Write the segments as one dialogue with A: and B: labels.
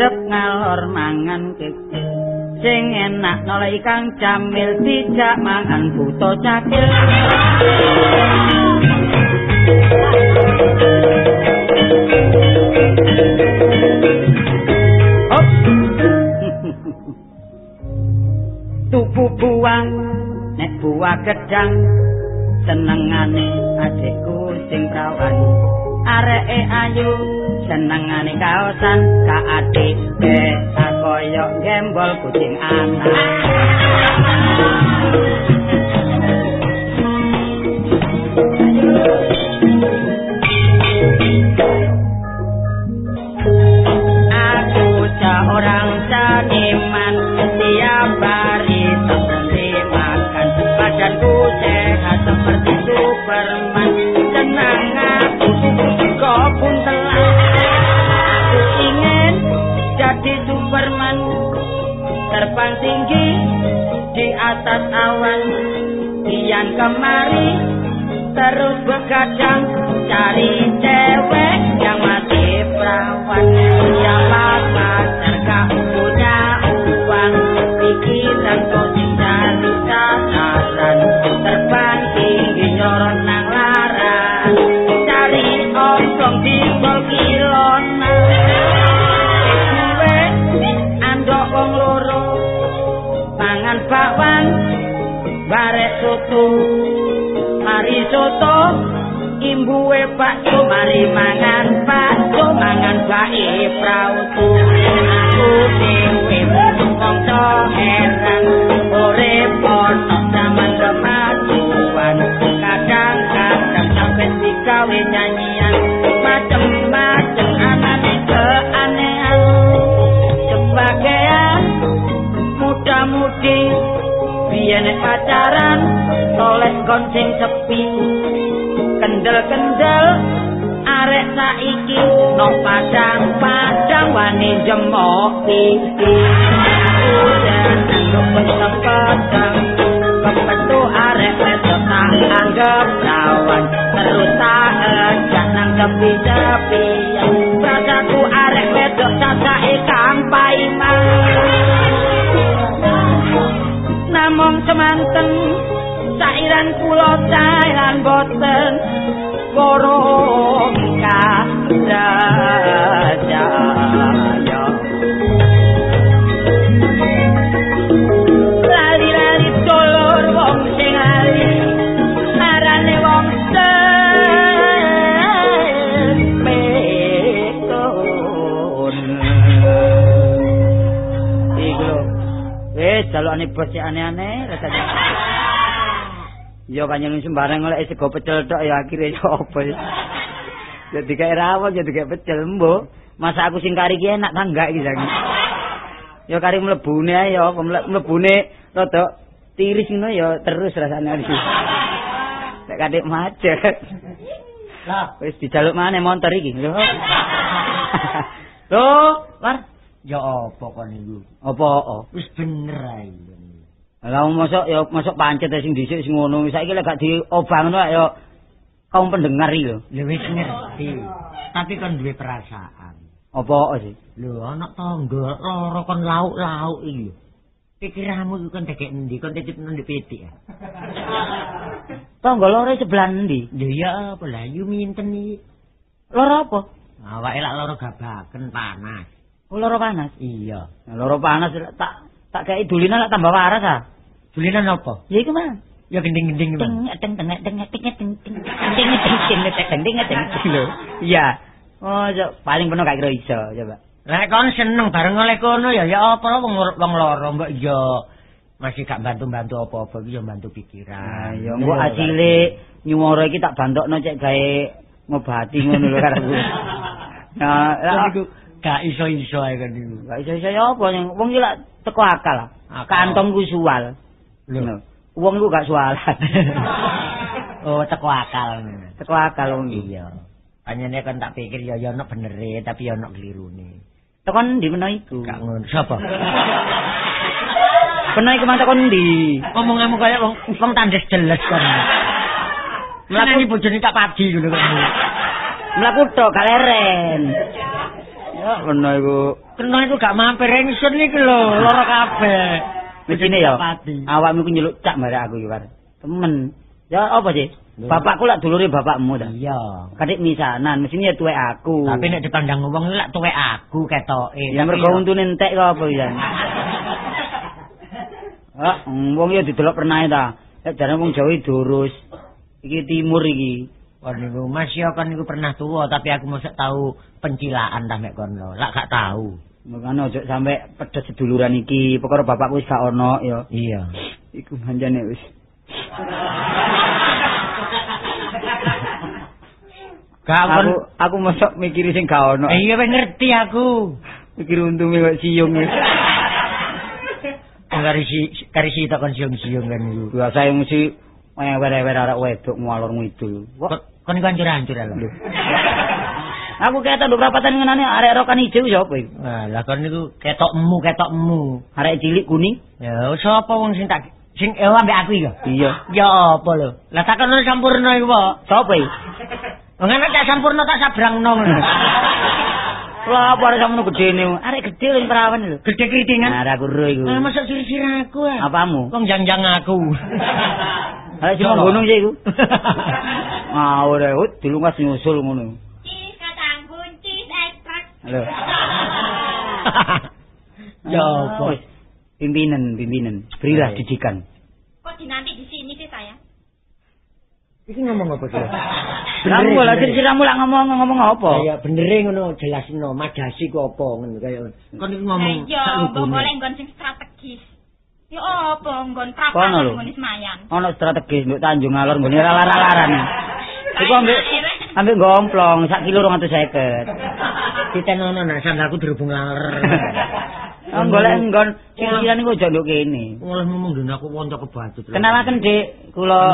A: ngadep ngalor mangan keke sing enak nolak ikan jamil dijak mangan buto cakil. Tubuh buang nek buah gedang senengane adikku sing prawan areke ayu senengane kaosan kaati be koyo gembol kucing anak Thank you. Tinggi di atas awan. Kian kemari terus begadang cari cewek yang masih perawan. Siapa pacar gak punya uang? Pikiran kau dầm mọ tê tê Ya panjenengan sembarang oleh sego pecel tok ya akhire ya apa ya. Jadi kayak rawon jadi kayak pecel mbo. Masa aku sing kari ki enak ta enggak iki jang. Ya kari mlebune ya, mlebune rada tiris ngono ya terus rasane iki. Nek kadek macet.
B: Lah,
A: Wis dijaluk maneh montor iki. Lho. Lho, War.
B: ya apa kon iku?
A: Apa?
B: Wis bener ae.
A: Lah mosok ya mosok pancet sing dhisik sing ngono. Saiki lek gak diobang ngono ya kaum pendengar iki lho.
B: Ya wis ngerti. Tapi kon duwe perasaan.
A: Apa sih?
B: Lho, ana tangga loro kon lauk-lauk iki. Pikiranmu iku kon tekek endi? Kon titip nang pitik ya.
A: Tangga lore sebelah ndi?
B: Lho ya apa lah yu minten iki.
A: Loro apa?
B: Awake lak loro gabaken panas.
A: Oh, loro panas.
B: Iya.
A: Loro panas tak tak kayak dulinan lak tambah waras ah.
B: Dulinan apa?
A: Ya iku mah.
B: Ya gending-gending
A: Ting
B: Bang.
A: teng teng teng teng teng teng teng teng teng teng teng lho. Iya. Oh, yo paling penuh gak kira iso coba.
B: Lek kon seneng bareng oleh kono ya ya apa wong wong loro mbok ya masih gak bantu-bantu apa-apa iki ya bantu pikiran.
A: Nah, yo engko asile nyuwara iki tak bantokno cek gawe ngobati ngono lho karepku. Nah,
B: iku gak iso-iso ae kan iku.
A: gak iso-iso ya apa yang wong iki lak teko. Akal. Kantongku suwal.
B: Lho.
A: Wong iku gak sualan.
B: oh, teko akal.
A: teko akal wong.
B: Iya. Panjene kan tak pikir ya ya ono benere tapi ya ono klirune.
A: Tekon ndi meno iku?
B: Gak ngono. Sapa?
A: Peno iku mang tekon ndi?
B: Ngomonganmu kaya wong wong tandes jelas kan. Mlaku bojone tak padi ngono kan.
A: Mlaku tok gak leren. Ya bener iku.
C: Kena iku gak mampir ingsun iki lho, lara kabeh.
A: Mesine ya. Awakmu ku nyeluk cak bare aku iki, Par. Temen. Ya apa sih? Bapakku lak dulure bapakmu ta.
C: Iya.
A: Kadik misanan, mesine ya tuwek aku.
C: Tapi nek dipandang wong lak tuwek aku ketoke.
A: ya mergo untune entek kok apa ya. Ah, wong ya didelok pernah ta. Nek jarane wong Jawa durus. Iki timur iki.
C: Niku Mas ya kon niku pernah tuwa tapi aku mosok tahu pencilaan ta mek kono. Lak gak tahu.
A: Makane ojo sampe pedes seduluran iki. Perkara bapakku wis gak ono ya.
C: Iya.
A: Iku manjane wis.
C: Gak
A: Aku aku mosok mikiri sing gak ono.
C: Eh, iya wis ngerti aku.
A: Mikir untunge kok siung.
C: Kari si kari si takon siung-siung kan niku.
A: Biasa yang mesti wewer-wewer arek wedok ngalor ngidul. Kok
C: Kon kon iku hancur-hancur lho.
A: Aku kata nduk rapatan ngenane arek rokan ijo sapa iku?
C: Nah, lah kon niku ketokmu, ketokmu.
A: Arek cilik kuning?
C: Ya, sapa wong sing tak sing eh ambek aku iki?
A: Iya.
C: Ya apa lho? Lah takon sampurna iku, Pak.
A: Sapa iki?
C: Wong ana tak sampurna tak sabrangno ngono.
A: Lah apa arek samono gedene? Arek gede lan perawan lho.
C: Gede kritingan.
A: Nah, aku ro iku.
C: Ah, masuk sir-sir aku ah.
A: Apamu?
C: Wong jangjang aku.
A: Arek sing gunung sih iku. Ae, hut dilungas nyusul ngono. Lho.
C: Ya apa?
A: wis. Pimpinan, pimpinan. Berilah didikan.
D: Kok dinanti di sini sih saya?
C: Iki ngomong apa sih?
A: Kamu kok lagi siramu lak ngomong ngomong apa?
C: Ya benere ngono jelasno madasi ku apa ngono kaya kon ngomong
D: Ya, mbok golek nggon sing strategis. Ya apa nggon prapan nggon Senayan.
A: Ono strategis mbok Tanjung Alor nggone lalar-lalaran. Iku ambek ambek gomplong sak kilo 250.
C: Ditenono nak sandalku dirubung laler.
A: Oh, golek nggon sisiran iku aja nduk kene.
C: Ngomong dene aku wonco kebatut.
A: Kenalaken Dik, kula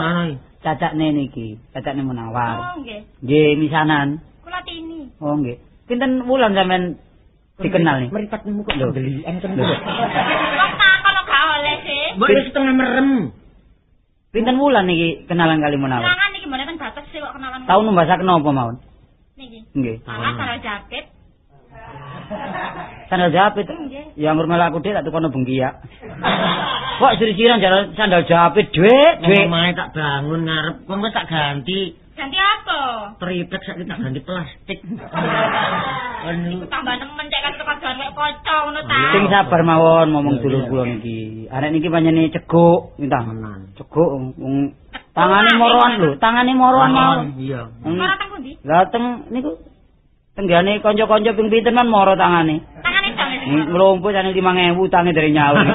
A: cacakne niki, cacakne Munawar.
D: Oh, nggih.
A: Nggih, misanan.
D: Kula tini.
A: Oh nggih. Pinten wulan sampean dikenal nih?
C: Meripatmu kok
A: Lho.
C: belian kan.
A: Lho.
D: Wong takon kok gak oleh sih.
C: Mbok wis setengah merem.
A: Pinten wulan niki kenalan kali Munawar?
D: Jangan iki mboten batas sih kok kenalan.
A: Tahu numbasaken napa mawon?
D: Niki.
A: Nggih.
D: Salah karo jakit.
A: Sandal jepit. Ya anggere melaku dik tak tukono bengkiak. Kok siri-siran jalan sandal jepit dhuwit, dhuwit.
C: Omahe tak bangun ngarep kon wis tak ganti
D: Ganti apa?
C: triplek saiki tak ganti plastik.
D: Iku tambah nemen cek kan jalan kaya kaca ngono ta.
A: Sing sabar mawon ngomong dulur kula niki. Arek niki panjenengan ceguk, minta.
C: Temenan.
A: Ceguk wong tangane moroan lho, tangane moroan mawon.
C: Iya.
A: Hmm.
D: Ora teng pundi?
A: Lah teng niku tenggane kanca-kanca ping pinten man moro tangane.
D: Tangane dong wis.
A: Nglumpuh jane 5000 utange dari nyawa.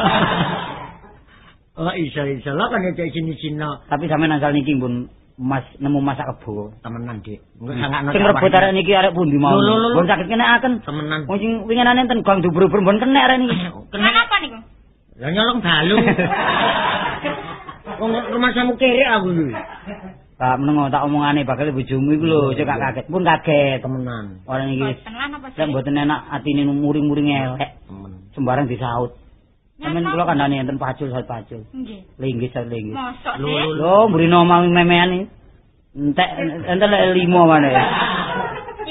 C: Oh isa isa lah kan cek sini sini
A: Tapi sampean asal niki pun Mas nemu masak kebo.
C: temenan dik. Enggak sangat
A: Sing rebut arek niki arek pundi mau. Pun sakit kenekaken.
C: temenan.
A: Wong sing winginane ten gang dubur-dubur pun kena arek niki.
D: Kenapa niku?
C: Lah nyolong dalu. Wong rumah samu kere aku lho.
A: Tak menengo tak omongane bakal bojomu iku lho, cek gak kaget. Pun kaget.
C: Temenan.
A: Orang iki Saya
D: sih?
A: mboten enak atine muring-muring elek. Sembarang disaut. Sampeyan kula kandhane enten pacul saut pacul.
D: Nggih.
A: Linggis saut linggis.
D: Mosok
C: Lho,
A: mrino mau memean iki. Entek enten lek limo mana ya.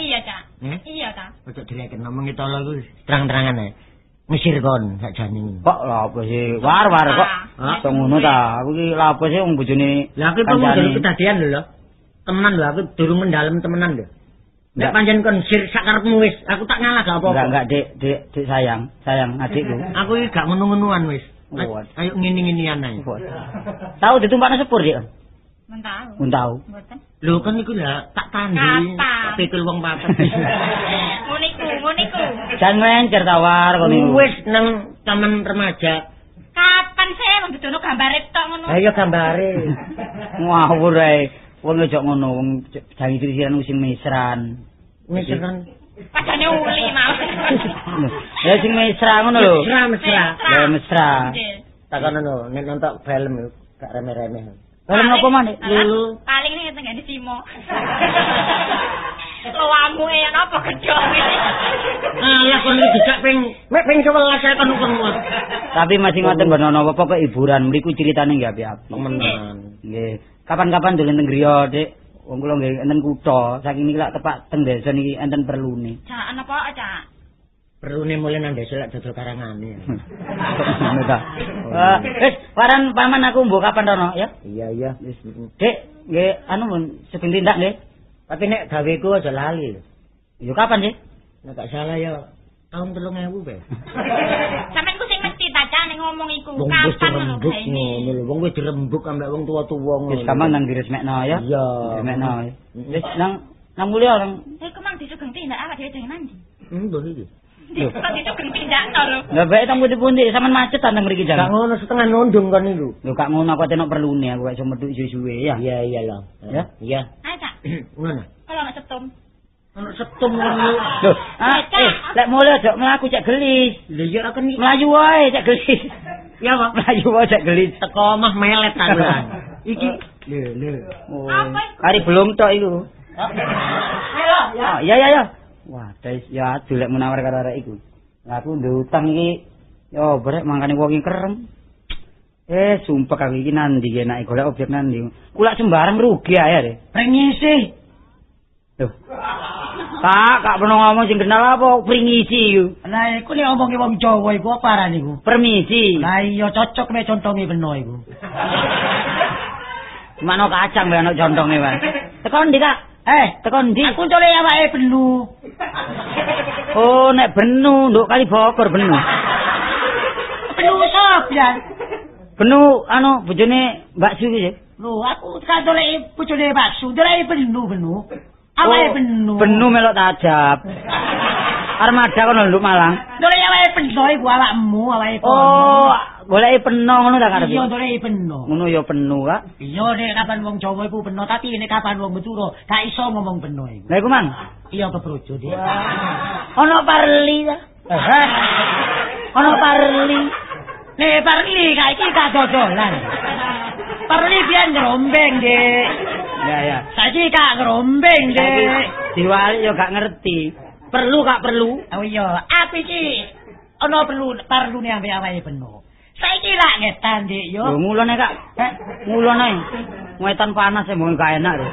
D: Iya, Cak.
C: Eh?
D: Iya ta.
C: Ojo direken ngomong itu lho terang-terangan ae. Ngisir kon sakjane.
A: Kok lha apa sih? War-war kok.
C: Hah?
A: Kok ngono ta? Aku iki lha apa sih wong bojone
C: Lah aku pengen dulu kedadian lho. Temenan lho aku durung mendalem temenan lho. Nek pancen kon sir sak karepmu wis, aku tak ngalah gak apa-apa.
A: Enggak enggak Dik, Dik, Dik sayang, sayang adikku.
C: Aku iki gak ngono-ngonoan wis. Ayo ngini-nginian ae.
A: Tahu ditumpakno sepur Dik.
D: Men tahu.
A: Mun tahu.
D: Mboten.
C: Lho kan iku lah tak tandi.
D: Kapan?
C: Tak pikul wong papat.
D: Ngono iku, ngono iku.
A: Jan mencer tawar kon niku.
C: Wis nang taman remaja.
D: Kapan sih wong dudono gambare tok ngono?
C: Ayo gambare.
A: Ngawur ae. Wong ojo ngono, wong jangi sisiran sing mesran.
C: Wis kan.
D: Padane uli mau.
A: Ya sing mesra ngono lho.
C: Mesra mesra.
A: Ya mesra.
D: Nggih.
C: Takon ngono, nek nonton film gak remeh-remeh.
A: Film apa maneh?
D: Alah,
C: Lulu.
D: Paling ning tenggane Simo. Lawamu napa gedhok iki.
C: Alah kon iki dijak ping mek ping 11 saya kon kon.
A: Tapi masih ngoten mboten ana apa kok hiburan mriku ceritane nggih apik-apik.
C: Temenan.
A: Nggih. Kapan-kapan dolen teng griya, Dik. Wong kula nggih enten kutha, saking niki lak tepak teng desa niki enten perlune.
D: Jangan apa, Cak?
C: Perlune mulai nang desa lek dodol karangane.
A: Ngono ta. Eh, Wis, paran paman aku mbok kapan rono ya?
C: Iya iya.
A: Wis, Dik, nggih anu mun sedeng tindak nggih.
C: Tapi nek gaweku aja lali. lho.
A: Yo kapan sih?
C: Nek gak salah ya tahun 3000 be.
D: Sampeyan ku sing mesti ta Cak, nek ngomong iku. Kapan ngono
C: dirembuk
D: gaene?
C: ngono lho. Wong wis dirembuk ambek wong tua-tua ngono.
A: Wis gampang nang diresmekno ya.
C: Iya.
A: Diresmekno. Wis nang nang mulya orang
D: Eh, kemang disugeng tindak awak dhewe jangan mandi.
C: Hmm, lho iki.
D: Lho.
A: Lah bae tang pundi-pundi sampean macet tang mriki
C: Gak
A: jan.
C: ngono setengah nondong kan iku.
A: Lho gak ngono aku tenek perlune aku gak iso metu suwe-suwe ya.
C: Iya iya lah.
A: Ya?
C: Iya.
D: Ayo Cak,
C: Ngono.
D: kalau nek setum.
C: Ono setum ngono.
A: Loh, ah, eh, lek mulya aja mlaku cek gelis.
C: Lho ya akan
A: Melayu wae cek gelis.
C: Ya, Pak.
A: Melayu wae cek gelis.
C: teko omah melet ta Iki lho lho.
A: Oh,
D: Apa?
A: Kari belum tok iku.
D: Ayo.
A: Oh, iya iya iya. Wah, guys, ya aduh lek menawar karo arek iku. Lah aku ndek utang iki yo brek mangkane wong iki kerem. Eh, sumpah aku iki nandi enake golek objek nandi. Kulak sembarang rugi ae deh.
C: Pringisi.
A: Loh. Kak, kak pernah ngomong sing kenal apa? Pringisi iku.
C: Lah iku nek omongi wong Jawa iku apa aran iku?
A: Permisi.
C: Lah iya cocok mek contonge beno iku.
A: Mano kacang bae anak contonge wae. Teko ndi, Kak?
C: Eh,
A: Teko ndi?
C: aku cole awake benu.
A: Oh, nek benu, nduk kali bokor benu.
C: Benu sop ya.
A: Benu anu bojone Mbak Su ya.
C: Lho, aku kan dolek bojone bakso, dolek benu benu. Awake
A: Oh,
C: benu.
A: Benu melok tajab. Armada kono nduk Malang.
C: Dolek awake benu iku awakmu, awake
A: Oh, goleki peno ngono ta karepe.
C: Iya dolek benu.
A: Ngono ya penu, Kak.
C: Iya nek kapan wong Jawa iku beno, tapi nek kapan wong Madura gak iso ngomong beno iku.
A: Lah iku, Mang.
C: Iya kebrojo dik.
A: Ono parli ta? Ono parli.
C: Nek parli gak iki gak dodolan. Parli biyen ngerombeng, Dik.
A: Ya ya.
C: Saiki gak ngerombeng, Dik.
A: Diwali yo gak ngerti. Perlu Kak perlu.
C: Oh iya, aku iki ana perlu parlune ambek awake beno. Saiki lak ngetan, Dik, yo.
A: Lho ngulone Kak.
C: Eh,
A: Ngulone. Wetan panas e mung gak enak lho.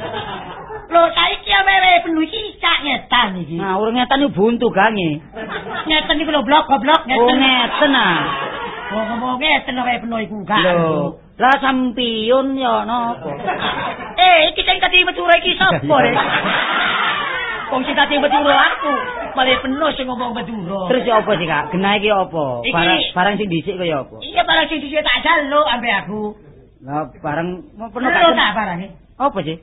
C: Lho saiki awake beno iki cak ngetan iki.
A: Nah, urung ngetan iku buntu gange.
C: Ngeten iki lho blok goblok
A: Oh
C: ngeten.
A: ngeten ah.
C: Oh ngomong ngeten awake beno iku gak.
A: Lho, lah sampiun yo napa?
C: Eh, iki sing tadi metu iki sapa, Dik? Wong sing tadi metu aku, malah penuh sing ngomong Madura.
A: Terus ya apa sih Kak? Genah iki apa? Barang barang sing dhisik kaya apa?
C: Iya barang sing dhisik tak jaluk ambek aku.
A: Lah barang mau penuh
C: Lho
A: Kak.
C: tak barang.
A: Apa sih?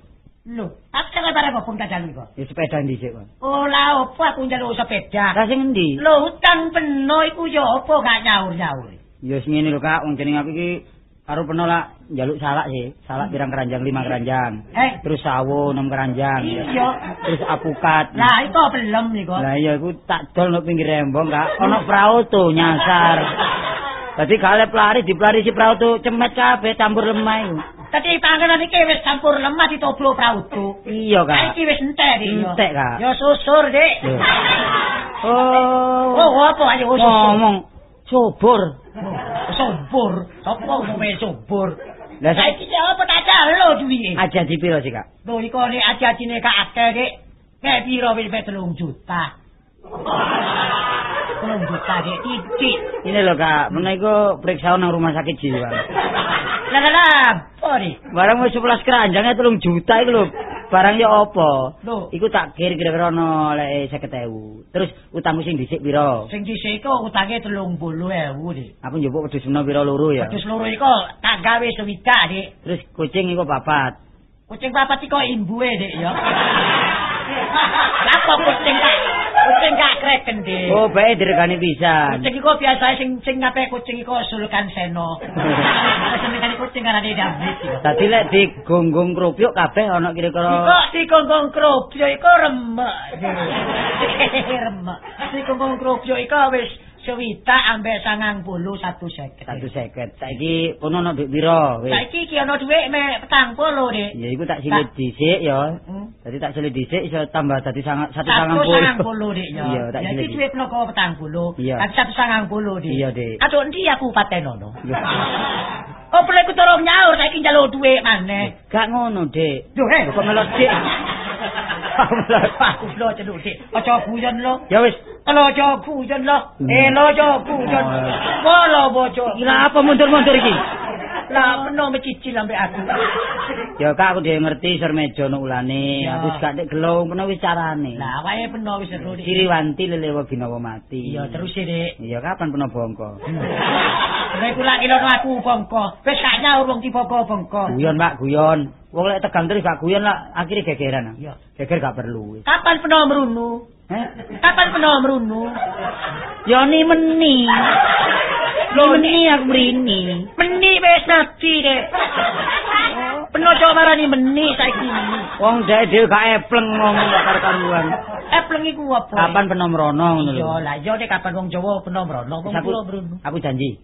C: Lho, aku jangan barang kok pun tak jaluk kok.
A: Ya sepeda dhisik kok.
C: Oh lah opo aku njaluk sepeda.
A: Lah sing endi?
C: Lho utang penuh iku ya opo gak nyaur-nyaur.
A: Ya sing ngene lho Kak, wong jeneng aku iki karo peno lah njaluk salak sih. Salak pirang keranjang, lima keranjang.
C: Eh,
A: Terus sawo enam keranjang.
C: iya.
A: Terus apukat.
C: Lah iku belum nih kok.
A: Lah iya iku tak dol nang pinggir rembong Kak. Ono perahu tuh nyasar. Dadi galep lari dipelari si perahu tuh cemet kabeh campur lemah iku.
C: Tadi panganan iki wis campur lemah ditoblo prautu.
A: Iya Kak.
C: Iki wis entek iki. yo.
A: Entek, Kak.
C: Yo susur, Dik.
A: Oh.
C: Oh, apa ayo susur.
A: ngomong subur.
C: Subur. Apa ngomong subur?
A: Lah
C: Saiki apa tak jalo duwike?
A: aja di piro sih Kak?
C: Lho iku nek aji-ajine gak akeh, Dik. Nek piro wis 3 juta. 3 juta, Dik. Titik.
A: Ini loh Kak, mana iku periksa nang rumah sakit jiwa.
C: Lah lah apa nih?
A: Barang wis 11 keranjangnya 3 juta iku lho. Barang ya apa? Iku tak kir kira-kira ono lek 50.000. Terus utangmu sing dhisik piro?
C: Sing dhisik iku utange 30.000, Dik.
A: Aku njupuk wedhus meno piro loro ya.
C: Terus loro iku tak gawe sewidak, Dik.
A: Terus kucing iku papat.
C: Kucing papat iku imbuhe, Dik, ya. Lah kok kucing gak kucing gak kreken, Dik.
A: Oh, bae diregani pisan.
C: Kucing iku biasa sing sing ngape kucing iku sulukan seno. Senengane kucing karena dia David. iku.
A: Tadi lek digonggung krupuk kabeh
C: Iku
A: kira-kira
C: digonggong krupyo iku remek. Remek. Digonggong krupyo iku wis sewidak ambek sangang puluh satu seket.
A: satu seket. Saiki kono ono duit? Wis.
C: Saiki iki ana dhuwit me petang puluh, Dik.
A: Ya iku tak silit dhisik ya.
C: Hmm.
A: Dadi tak silit dhisik iso tambah dadi sangat satu
C: Satu
A: sangang
C: sangang
A: puluh.
C: puluh, Dik. Ya,
A: Iya, tak
C: Ya,
A: silit.
C: iki dhuwit nopo petang puluh.
A: Iya.
C: Tapi satu sangang puluh, Dik.
A: Iya, Dik.
C: Aduh, endi aku patenono?
A: Loh.
C: Oh, perlu aku turun nyaur, saiki njaluk dhuwit maneh.
A: Gak ngono, Dik.
C: Duh, eh.
A: Kok melok Dik?
B: Aku lo ceduk dik. Aja guyon lo.
A: Ya wis.
B: Lo aja guyon lo. Eh lo aja guyon.
A: Oh.
B: Wala bojo.
A: Gila apa mundur-mundur iki?
B: Lah peno mecicil ambek aku.
A: Ya kak aku dhewe ngerti sur meja no ulane.
B: Ya.
A: Aku gak nek gelung peno wis carane.
B: Lah awake peno wis seru dik.
A: Siriwanti lelewa binawa mati.
B: Iya terus sih dik.
A: Iya kapan peno bongko?
B: Nek kula ilono aku bongko. Wis gak nyaur wong tiba-tiba bongko.
A: Guyon Pak, guyon. Wong lek tegang terus gak guyon lah akhirnya gegeran.
B: Iya.
A: Geger gak perlu.
B: Kapan peno merunu?
A: Eh?
B: Kapan peno merunu?
A: Ya ni meni. Lo meni aku mrini.
B: Meni wis mati dek. Coba marani meni saiki.
A: Wong dhek dhewe gak epleng ngomong gak karo-karuan.
B: Epleng iku apa?
A: Kapan peno mrono ngono lho.
B: Iya lah, iya nek kapan wong Jawa peno mrono, wong kula mrono.
A: aku janji.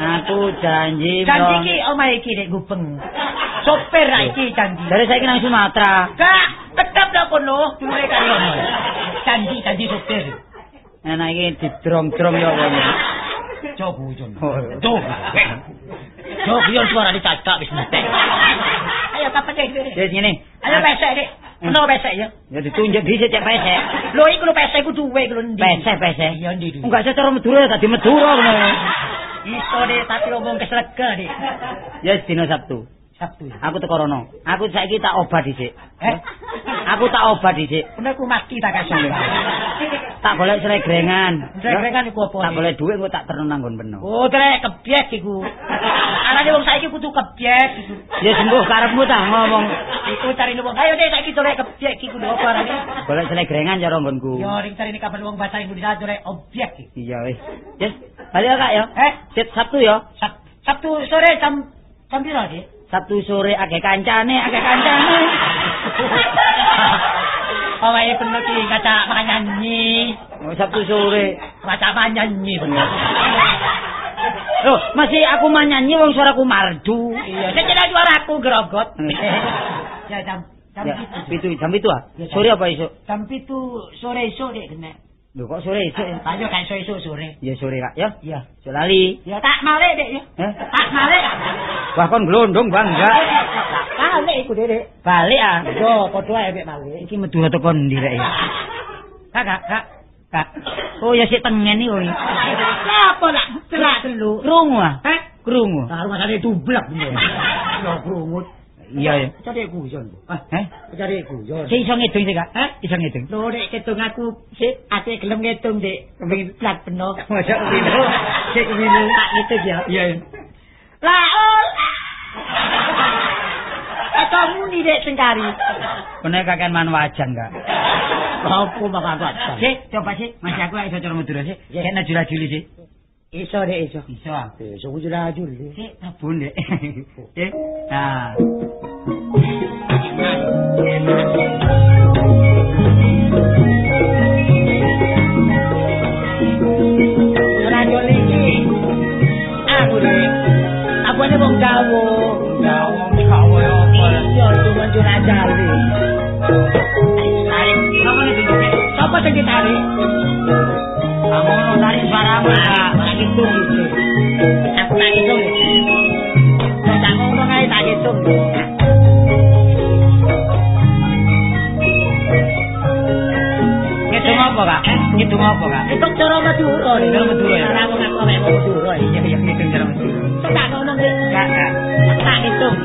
A: Aku janji
B: Janji iki omahe iki nek gupeng. Sopir ra iki janji.
A: Dari saiki nang Sumatera.
B: Gak, tetep dak kono, dulure kaya ngono. Janji, janji sopir.
A: Enak iki didrong-drong ya wong.
B: Coba ujon.
A: Oh.
B: Coba. Coba yo suara dicacak wis entek. Ayo kapan dek? Dek?
A: Wis ngene.
B: Ayo pesek dek. Peno pesek ya.
A: Ya ditunjuk dhisik cek pesek.
B: Lho iku lho pesek ku duwe iku lho ndi?
A: Pesek pesek.
B: Iya ndi.
A: Enggak secara Madura tadi Madura ngono.
B: Iso dek tapi ngomong kesrega dek.
A: Ya dina Sabtu.
B: Ya.
A: Aku teko rono. Aku saiki tak obat dhisik.
B: Eh?
A: Aku tak obat dhisik.
B: Bener ku mati tak kasih.
A: Tak golek sregrengan.
B: Sregrengan iku apa?
A: Tak golek dhuwit engko tak terno nanggon beno.
B: Oh, trek kebyek iku. Arane wong saiki kudu kebyek iku.
A: Ya sembuh karepmu tah ngomong.
B: Iku cari wong. Ayo dek saiki trek kebyek iku lho apa arane?
A: Golek sregrengan cara nggonku.
B: Yo ring cari kapan wong bahasa Indonesia trek objek iki.
A: Iya wis. Yes. Balik ya, Kak ya.
B: Eh,
A: Sit Sabtu ya.
B: Sab Sabtu sore jam jam piro sih?
A: Sabtu sore akeh kancane, akeh kancane.
B: Oh, wae bener ki kaca nyanyi.
A: Oh, Sabtu sore.
B: Kaca nyanyi bener.
A: Loh, masih aku manyanyi wong suaraku mardu.
B: Iya, sing kira suaraku grogot. ya jam jam
A: Ya, itu jam itu ah.
B: Ya,
A: Sore apa esuk?
B: Jam pitu sore esuk dek kena.
A: Lho kok sore esuk ya?
B: Ayo kan esuk esuk sore.
A: Ya sore Kak ya.
B: Iya.
A: Aja lali.
B: Ya tak malik dek ya.
A: Eh?
B: Tak malik.
A: Wah kon glondong bangga.
B: Malik iku dek.
A: Balik ah.
B: Yo padha ae mek malik.
A: Iki metu teko ndi rek? ya? Kak, kak, kak. Kak. Oh ya sik tengen iki wong.
B: Apa nak celak dulu?
A: Krungu ah.
B: Heh?
A: Krungu.
B: Karo masane dublek bener. Yo krungut.
A: Iya ya.
B: Cari guyon.
A: Ah, eh?
B: Cari guyon.
A: Sik iso ngedung sik, Kak.
B: Heh?
A: Iso ngedung.
B: Lho nek ketung aku sik ate gelem ngitung dik. Kepengin plat peno.
A: Masa kepino? Sik kepino?
B: Tak gitu ya.
A: Iya.
B: Lah ol. Atau muni dek sengkari.
A: Kene kakean man wajan, Kak.
B: Apa bakal kuat?
A: Sik, coba sik. Masih aku iso cara Madura sik.
B: Ya.
A: Kena jula-juli sik.
B: Iso dek iso.
A: Iso.
B: Iso kujula ajul.
A: Sik, tabun dek. Sik. Nah.
B: Radio iki. Aku dek. Aku
A: apa, Kak? Ngedung apa, Kak?
B: Hitung cara Madura. nih.
A: Cara Madura ya?
B: Mek wong Madura.
A: Iya, iya, ngedung cara Madura.
B: Kok tak deh.
A: Kak, Kak.
B: Tak hitung.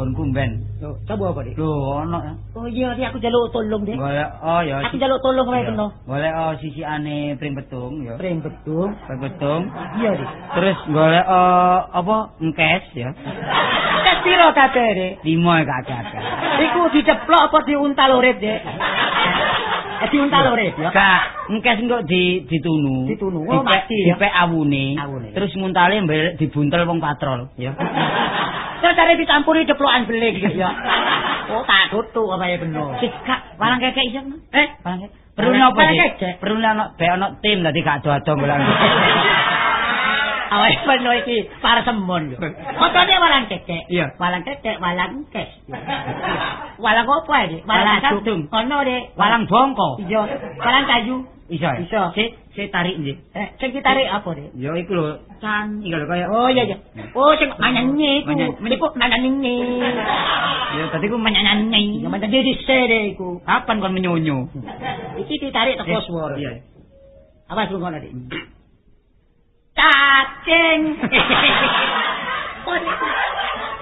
A: Jamu nanggonku ben.
B: Loh, coba apa dek?
A: Lho ono ya.
B: Oh iya, dek aku jaluk tolong dek.
A: Golek oh ya.
B: Aku jaluk tolong wae kena.
A: Golek oh sisikane pring petung ya.
B: Pring betul.
A: Pring petung.
B: Iya dek.
A: Terus golek oh, apa engkes ya.
B: Tes piro kabeh?
A: Limo ya kakak.
B: Iku diceplok apa diuntal urip dek? Eh diuntal urip ya.
A: Kak, engkes engko di ditunu.
B: Ditunu. Oh,
A: Dipek-
B: mati ya.
A: Dipek awune.
B: Awune.
A: Terus nguntale mbelek dibuntel wong patrol ya.
B: Terus cari dicampuri ceplokan belik ya. Oh, tak tutu apa ya.
A: Sik kak, walang kekek iso.
B: Eh,
A: Walang kekek. Perlu apa
B: Walang
A: sih? Perlu ono be ono tim dadi gak ado-ado golek.
B: Awake bener iki parsemon yo. Fotone walang kekek.
A: Iya.
B: Walang kekek, walang kes. Walang apa iki?
A: Walang
B: asap.
A: gadung.
B: Ono dek.
A: Walang bongko.
B: Iya. Walang kayu.
A: Iso. ya?
B: Iso.
A: Sik, sik tarik nggih.
B: Eh, sing ditarik apa dek?
A: Ya iku lho, can iki lho kaya
B: Oh iya iya. Oh sing manyanyi iku.
A: Manyanyi.
B: Iku manyanyi.
A: Ya tadi ku menyanyi.
B: Ya manyanyi di sede iku.
A: Kapan kon menyonyo?
B: Iki ditarik teko swara.
A: Iya.
B: Apa sing ngono dik? Cacing.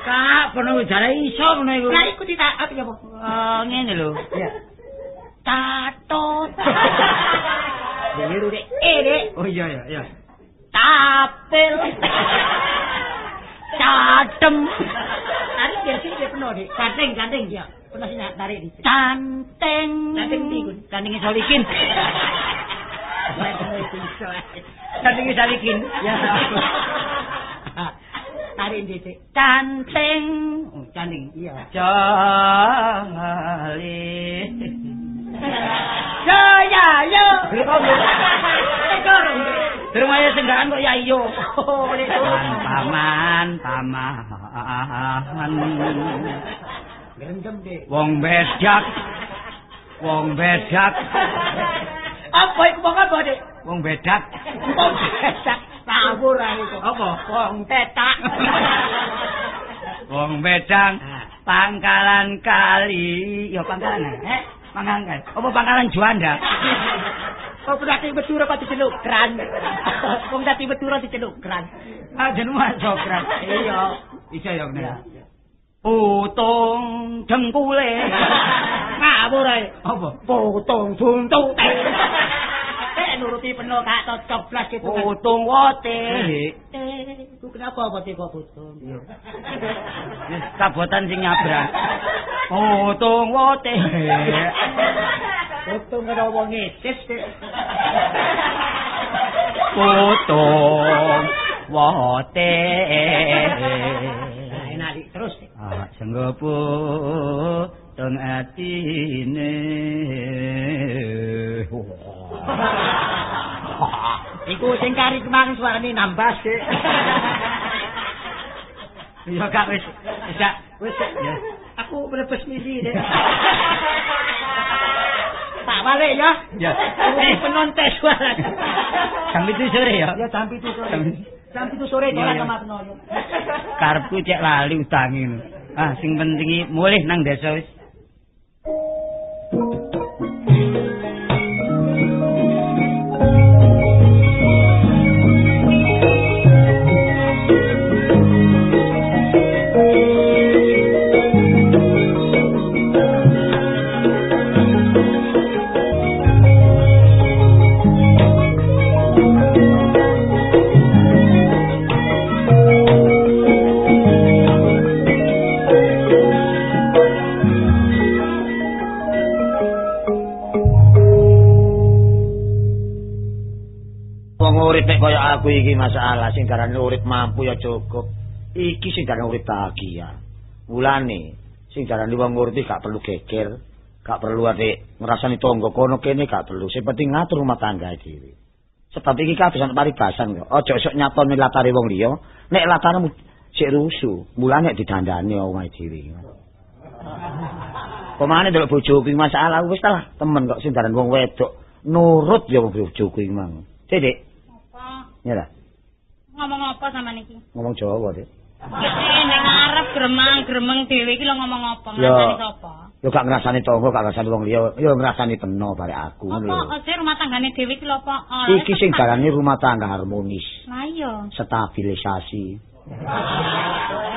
A: Kak, penuh jare iso ngono iku.
B: Lah iku ditak apa ya, Bu?
A: Oh, ngene lho.
B: Iya. Tatot. Biru dek. Eh dek.
A: Oh iya iya iya.
B: Tapel. Cadem. Tarik biar sini dia penuh dek. Canteng, canteng. Ya. Penuh sini tarik di. Canteng. Canteng di.
A: Cantinge solikin.
B: Iso.
A: Cantinge solikin.
B: Ya. Tarik di dek.
A: Canteng. Oh, canting.
B: Iya.
A: Jali.
B: Yo ya yo.
A: Durung ayo senggaan kok ya
B: niku.
A: Paman, paman.
B: Gerendem dek.
A: Wong bedak. Wong bedak.
B: Apa iku mong apa dek?
A: Wong bedak.
B: Wong tetak. Ngawur ae kok.
A: Apa?
B: Wong tetak.
A: Wong bedang pangkalan kali. Ya pangkalan. Eh, pangkalan kali. Apa pangkalan Juanda?
B: Kok berarti betul kok diceluk keran. Wong dadi betul diceluk keran.
A: Ah, jeneng Mas Sokrat.
B: Iya.
A: Bisa ya bener. Putung dengkule.
B: Ngawur ae.
A: Apa?
B: Potong buntute. Eh nuruti penuh gak cocok blas gitu kan.
A: Putung wote.
B: Eh, ku kenapa apa kok potong?
A: Wis kabotan sing nyabrang. Putung wote.
B: Potong karo wong ngesis.
A: Putung wote. Senggopo teng atine.
B: Iku sing kari kemarin suarane nambah sik.
A: Ya gak wis, wis
B: Wis
A: ya.
B: aku mlebes misi Dik. Tak balik ya.
A: Ya.
B: Eh penontes suara.
A: Jam itu sore ya.
B: Ya jam 7 sore. Jam 7 sore
A: Iya,
B: dolan
A: iya.
B: sama Penoyo.
A: Karepku cek lali utangi. Ah, sing penting mulih nang desa wis.
E: Aku iki masalah sing darane urip mampu ya cukup. Iki sing darane urip bahagia. Mulane sing darane wong iki gak perlu geger, gak perlu ate ngrasani tangga kono kene gak perlu. Sing penting ngatur rumah tangga dhewe. Sebab iki kabeh sak paribasan kok. Aja sok nyatone latare wong liya, nek lataremu sik rusuh, mulane didandani omahe dhewe. Pemane delok bojoku iki masalah wis lah, temen kok sing darane wong wedok nurut ya bojoku iki mang. Dik,
D: Apa?
E: Ya lah,
D: Ngomong apa sama niki?
E: ngomong Jawa, Dik.
D: Eh, nek ngarep gremang-gremeng dhewe iki lho ngomong apa? Ngrasani sapa?
E: Yo gak ngrasani tangga, gak ngrasani wong liya, yo ngrasani peno bare aku ngono lho.
D: Apa aja rumah tanggane dhewe iki lho apa? Oh,
E: Iki sing darane rumah tangga harmonis,
D: Lah iya.
E: stabilisasi.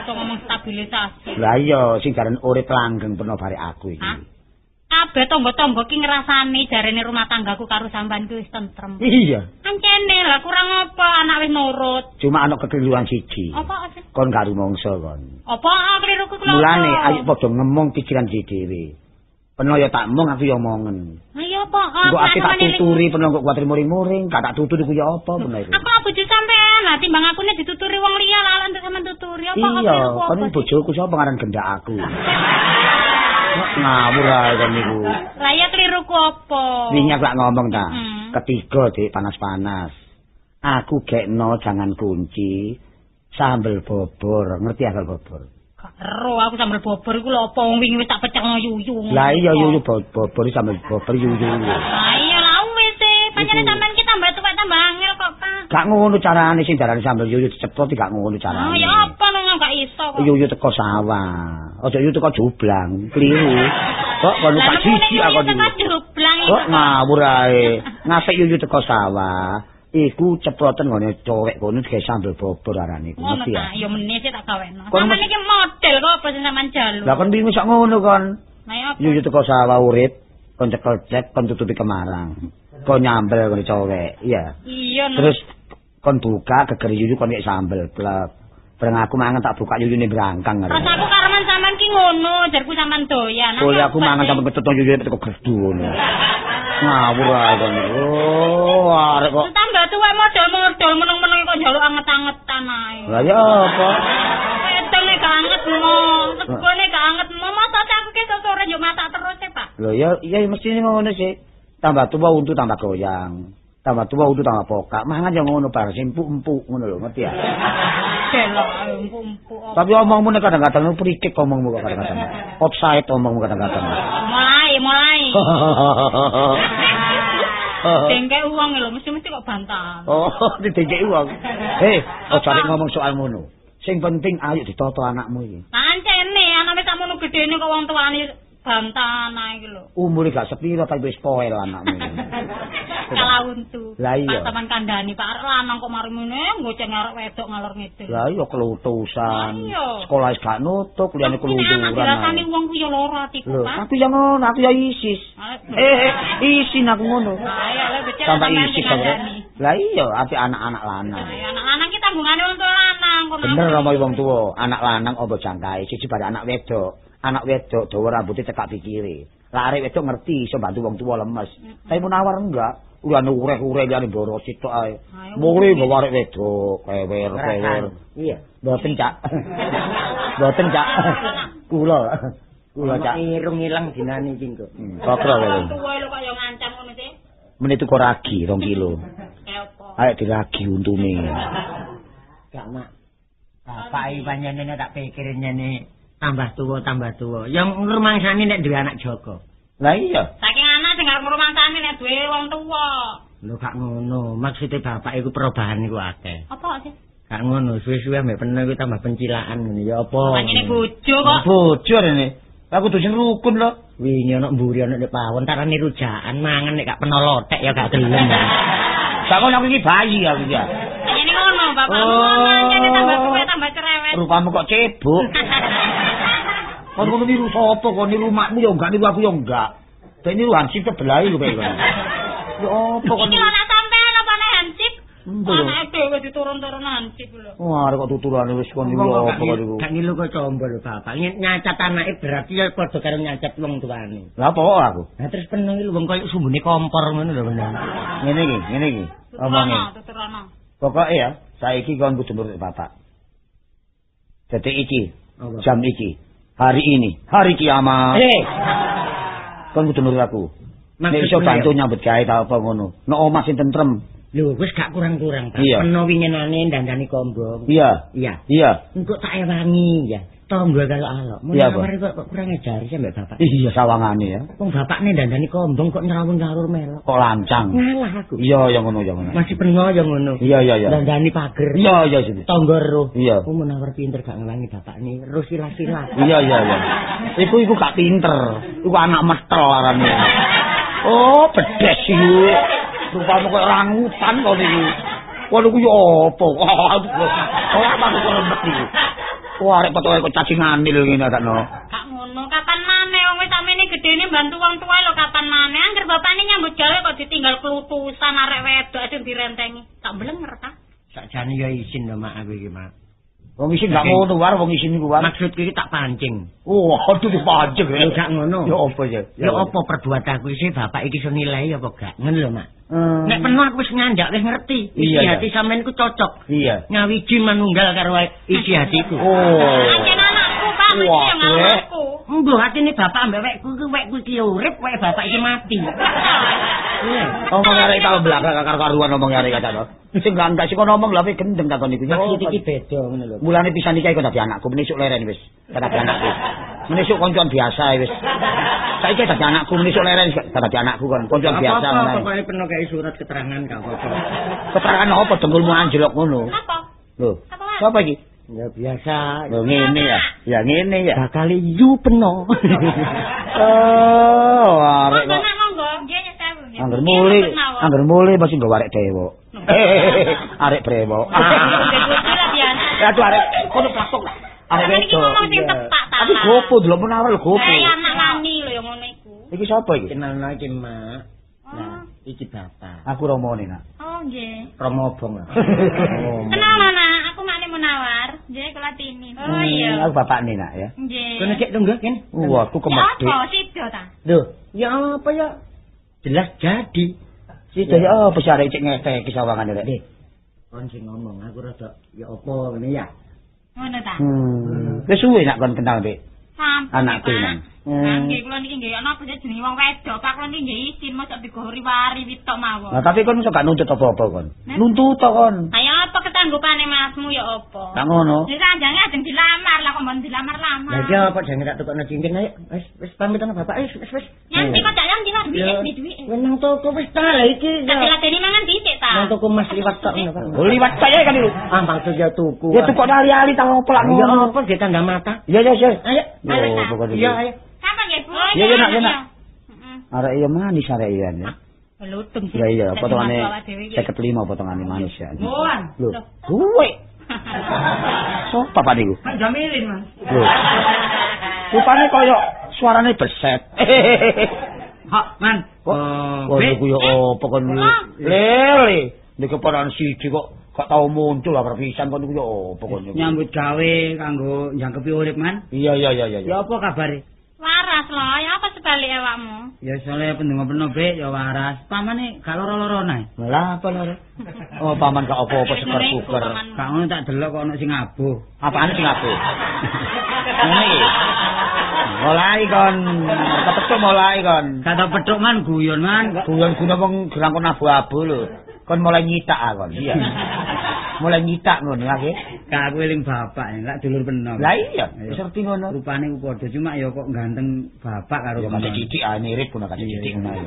D: Itu ngomong stabilisasi.
E: Lah iya, sing darane urip langgeng peno bare aku iki.
D: Kabeh tangga-tangga ki ngrasani jarene rumah tanggaku karo sampean ki wis tentrem.
E: Iya,
D: Ancene lah kurang apa anak wis nurut.
E: cuma ana kekeliruan siji.
D: Apa sih?
E: Kon gak rumangsa kon.
D: Apa kliruku kula?
E: Mulane ayo padha ngemong pikiran dhewe. Peno yo tak mong aku yo mongen.
D: Ayo apa?
E: Engko aku tak tuturi peno kok kuwatir muring-muring, gak tak tuturi ku yo apa peno iku.
D: Aku bojo sampean, lah timbang aku nek dituturi wong liya lah untuk sampean tuturi apa
E: Iya, kon
D: apa?
E: bojoku sapa ngaran gendak aku. Ngawur ae kon niku.
D: Lah ya kliruku apa?
E: Wingi aku lak ngomong ta.
D: Hmm.
E: Ketiga dik panas-panas. Aku gekno jangan kunci sambel bobor, ngerti sambel bobor.
D: Ero aku sambel bobor iku lho apa wong wingi wis tak pecahno yuyu. ngono.
E: Lah iya yuyu bo- bobor sambel bobor yuyu.
D: Lah iya lah wis e, pancene
E: Iku.
D: sampean tambah angel kok, Pak.
E: Gak ngono carane sing darane sambel yuyu iki gak ngono
D: Oh
E: carane.
D: ya apa nang gak iso kok.
E: Yuyu teko sawah. Aja yuyu teko jublang, kliru. Kok kon
D: Lah
E: lupa
D: nemu
E: siji
D: nek
E: aku
D: teko iku.
E: Kok ngawur ae. Ngasih yuyu teko sawah. Iku ceproten ngene cowek kono digawe sambel bobor arane iku. Ngerti ya?
D: meneh sih tak gaweno.
E: Kon
D: Sampeyan iki model kok apa sing sampean jalu.
E: Lah kon bingung sak ngono kon. Yuyu teko sawah urip, kon cekel cek, kon tutupi kemarang. Kon nyambel ngene cowek, iya.
D: Iya.
E: Terus kon buka geger yuyu kon nek sambel blek. Bareng aku mangan tak buka yuyune brangkang
D: Terus
E: arek.
D: aku kareman sampean ki ngono, jarku sampean doyan.
E: Boleh aku mangan sampe ketutun yuyune teko gerdu ngono. Ngawur ae kon. Oh, arek kok.
D: Tambah tuwa model-model meneng-meneng kok njaluk anget-angetan ae.
E: Lah ya apa?
D: Wedone gak anget mo, segone gak anget mo, masa aku ki sore yo masak terus e, Pak.
E: Lho ya ya mesti ngono sih. Tambah tua untu tambah goyang. Tambah tua untu tambah pokak. Mangan ya ngono bar empuk-empuk ngono lho, ngerti ya?
D: Delok empuk-empuk.
E: Tapi omongmu nek kadang-kadang prikik omongmu kok kadang-kadang. Offside omongmu kadang-kadang.
D: Mulai, mulai. Dengke uang lho, mesti-mesti kok bantahan.
E: oh, didengeki wong. Hei, ojo arek ngomong soal ngono. Sing penting ayo ditoto anakmu iki.
D: Pancene anake sakmono gedene kok wong tuane bantahan ae iki lho.
E: Umure gak sepiro tapi wis poel anakmu.
D: Kala untu.
E: Lah iya.
D: Pak sampean kandhani Pak arek lanang kok mari ngene ngoceh ngarep wedok ngalor ngidul.
E: Lah iya kelutusan.
D: Iya.
E: Sekolah wis gak nutup, liyane
D: anak
E: keluyuran.
D: dirasani
E: ae.
D: wong ku ya lara atiku,
E: Lho,
D: Pak.
E: aku yang ngono, aku ya isis. Eh, eh, isin aku ngono.
D: Nah, ya lek
E: Sampai isis
D: kandhani.
E: Lah iya, api anak-anak lanang.
D: Nah, ya anak lanang ki tanggungane wong tua lanang.
E: Bener ngomong wong tuwa, anak lanang apa jangkae siji pada anak wedok. Anak wedok dawa rambutnya cekak pikire. Lah arek wedok ngerti iso bantu wong tuwa lemes. Tapi munawar enggak. Udah ureh-ureh jane boros sitok ae. Mulai bawa arek wedok, kewer, kewer.
C: Iya.
E: Mboten, Cak. Mboten, Cak. Kula. Kula, Cak.
C: Irung ilang dinani iki kok.
E: Hmm, Kokro
D: Wong
E: kowe.
D: tuwa lho kok ya ngancam ngono sih.
E: Menit tuku ragi 2 kilo. Ayo diragi untune.
C: Gak mak. Bapak iki panjenengan tak pikir nyene tambah tuwa tambah tuwa. Yang ngrumangsani nek duwe anak Joko.
E: Lah iya.
D: Saking anak sing arep ngrumangsani nek duwe wong tuwa.
C: Lho gak ngono, maksude bapak iku perubahan iku akeh.
D: Apa sih?
C: Gak ngono, suwe-suwe ambek penuh iku tambah pencilaan ngene ya apa.
D: Panjene bojo kok.
E: Bojo rene. Aku tuh sing rukun lho.
C: Wingi ana mburi ana nek pawon tarane rujakan mangan nek gak penolotek ya gak gelem.
E: Sakon aku iki bayi aku ya.
D: Panjene ngono, Bapak.
E: Oh.
D: Tambah tuwa tambah cerewet.
E: Rupamu kok cebok. Kon ngono niru sapa kok niru makmu ya enggak niru aku ya enggak. Dan niru hansip sebelah kayak ngono. Ya apa kok
D: Iki lho anak sampean apa nek hansip?
E: Lho.
D: Anake dhewe diturun-turun hansip lho.
E: Wah, arek kok tuturane wis kon niru apa
C: kok
E: kok
C: gak
E: niru.
C: gak ngilu kok combo lho bapak. Ny- Nyacat anake berarti ya padha karo nyacat wong tuane.
E: Lah apa kok aku?
C: Nah terus penuh iki wong koyo sumbune kompor ngono lho bener.
E: Ngene iki, ngene iki.
D: Tuturana.
E: Pokoke ya, saiki kon kudu nurut bapak. Detik iki, jam iki, hari ini, hari kiamat.
C: Eh,
E: Kon kudu nurut aku. Nek iso bantu
C: ya?
E: nyambut gawe ta apa ngono. Nek omah sing tentrem.
C: Lho wis gak kurang-kurang. Pak.
E: Iya.
C: Penuh winginane dandani kombong.
E: Iya,
C: Iya.
E: iya.
C: Engko tak ewangi ya. Tonggo kalau alok. Mun
E: Iya,
C: nawar kok kok kurang ajar sih mbak bapak.
E: Iya sawangane ya.
C: Wong bapakne dandani kombong kok nyerawung ngarur melok.
E: Kok lancang.
C: Ngalah aku.
E: Iya, ya ngono ya ngono.
C: Masih penuh ya ngono.
E: Iya, iya, iya.
C: Dandani pager.
E: Iya, iya sini.
C: Tonggo roh.
E: Iya.
C: Oh menawar pinter gak ngelangi bapak nih. Terus silah-silah.
E: Iya, iya, iya. Iku iku gak pinter. Iku anak metel arane. Oh, bedes iki. Rupamu kok orangutan kok niku. Waduh ku yo apa? Oh, apa kok iki. Wah, arek potoke kok cacing anil ngene takno.
D: Kak ngono, kapan maneh wong wis samene gedene bantu wong tuwa lho kapan maneh. Angger bapakne nyambut gawe kok ditinggal kelutusan arek wedok sing direntengi. Tak blenger ta.
C: Sakjane ya izin lho mak aku iki mak.
E: Wong isin gak ngono war, wong isin iku war.
C: Maksud iki tak pancing.
E: Wah, aduh dipancing ya.
C: Gak ngono.
E: Ya apa ya?
C: Ya apa perbuatanku iki bapak iki iso nilai apa gak? Ngono lho mak.
E: Hmm.
C: Nek penuh aku wis ngandak wis ngerti. Isi
E: Iya,
C: hati sampean ku cocok.
E: Iya.
C: Ngawiji manunggal karo isi hatiku.
E: Oh. Wah,
D: anakku.
C: Mbah atine bapak ambek wekku ku wekku iki urip, wek bapak iki mati.
E: Arek tau belakang karo karuan ngomong arek kata to. Sing gak enggak sik kono ngomong lha gendeng takon iku. Ya,
C: Maksud iki beda ngono lho.
E: Mulane pisan iki kok dadi anakku, menisuk leren wis. Dadi anakku. Menisuk koncoan biasa wis. Saiki dadi anakku, menisuk leren dadi anakku kon. Koncoan biasa
C: Apa-apa
E: ngono.
C: pokoke penuh kayak surat keterangan gak apa-apa.
E: Keterangan apa dengkulmu anjlok ngono.
D: Apa?
E: Lho,
D: Apa,
E: sapa iki?
C: Ya biasa.
E: Lho ngene ya. Ya ngene ya.
C: Bakal yu penuh.
E: Oh, arek
D: Monggo
E: kok.
D: nak monggo, nggih ya sewu. nggih.
E: Angger mule,
D: mawon.
E: angger mule mesti nggawa arek dewok. Arek. Ya tuh arek kono plakok lah. Arek
D: ngomong sing tepak ta.
E: Tapi gopo delok menawar lho gopo.
D: Eh, anak lani lho yang ngono iku.
E: Iki sapa iki?
C: Kenalno iki mak.
D: Oh.
C: Nah, iki bapak.
E: Aku romone nak.
D: Oh, nggih.
C: Romo obong lah.
D: Kenal Nana, aku makne menawar. Nggih, kula tini. Oh iya.
E: Hmm, Aku bapakne nak ya.
D: Nggih.
C: Kono cek tunggu kan?
E: Wah, aku
D: Ya
E: kemedhek.
D: apa sido ta?
C: Loh, ya apa ya? Jelas jadi.
E: Si apa sih arek cek ngefek iki sawangane rek.
C: Dek, kon sing ngomong aku rada ya apa ngene ya.
D: Ngono ta?
E: Hmm. Wis suwe nak kon kenal Dik.
D: Sampun.
E: Anakku. Nang. Hmm.
D: nggih kula niki nggih ana apa jenenge wong wedok, Pak kula niki nggih izin mosok digori wari witok mawon.
E: Nah, tapi kon iso gak nuntut apa-apa kon. Nuntut to kon.
D: Ayo apa ketanggupane masmu ya apa?
E: Tak ngono.
D: Wis ranjange ajeng dilamar lah kok mbon dilamar-lamar.
C: Lah iki apa jangan tak tukokno cincin ayo. Wis wis pamit sama bapak wis wis wis.
D: Nanti kok dak yang dilas
C: Ya.
D: duit duit.
C: Wis nang toko wis ta lah iki.
D: Tak
C: ya.
D: diladeni mangan dhisik ta.
C: Nang toko Mas liwat tok ngono Pak.
E: Oh, liwat saya kan itu.
C: Ah maksud ya tuku.
E: Ya tuh kok ali-ali tak ngopo lak
C: Ya
E: ngono.
C: apa dia tanda mata.
E: Ya ya ya.
C: Ayo.
E: Yo,
D: Ayo,
E: pokoknya.
C: Iya ayo.
D: Kapan nggih, Bu?
E: Ya, ya, nak, ya, nak.
D: Heeh.
E: Arek iya manis arek iya ya.
D: Beludung sih.
E: Ya iya, potongane
D: Awak dhewe iki.
E: 55 potongane manusia.
C: Muan.
E: Lho, kuwe. Sopo Pak niku?
C: Pak Jamilin, Mas.
E: Lho. Rupane kaya suarane beset.
C: Hak, Man.
E: Kok
C: Oh,
E: kono ku yo apa kon lele. Nek keparan siji kok gak tau muncul lah pisan kon ku yo apa kon.
A: Nyambut gawe kanggo njangkepi urip, Man.
E: Iya iya iya iya.
A: Ya apa kabare?
D: Waras loh, ya apa sebalik awakmu?
A: Ya soalnya pendungo penobek ya waras. Pamane gak loro-loro nae.
E: Lah apa lho? Oh paman gak apa-apa seker buker.
A: Gak ngono tak delok kok ono sing abuh.
E: Apaan sing ape? Ngene iki. Mulai kon, kepecuk mulai kon.
A: Gak tau pedhok man guyon man.
E: Guyon guna wong gerang kon abu-abu lho. Kon mulai nyitak ah kon. Iya. mulai nyitak ngono ya ki.
A: Gak aku eling bapak ya, lak dulur penom.
E: Lah iya, wis ngerti ngono.
A: Rupane ku padha cuma ya kok ganteng bapak karo
E: kasih cidik ah mirip kuna kasih cidik ngono ya.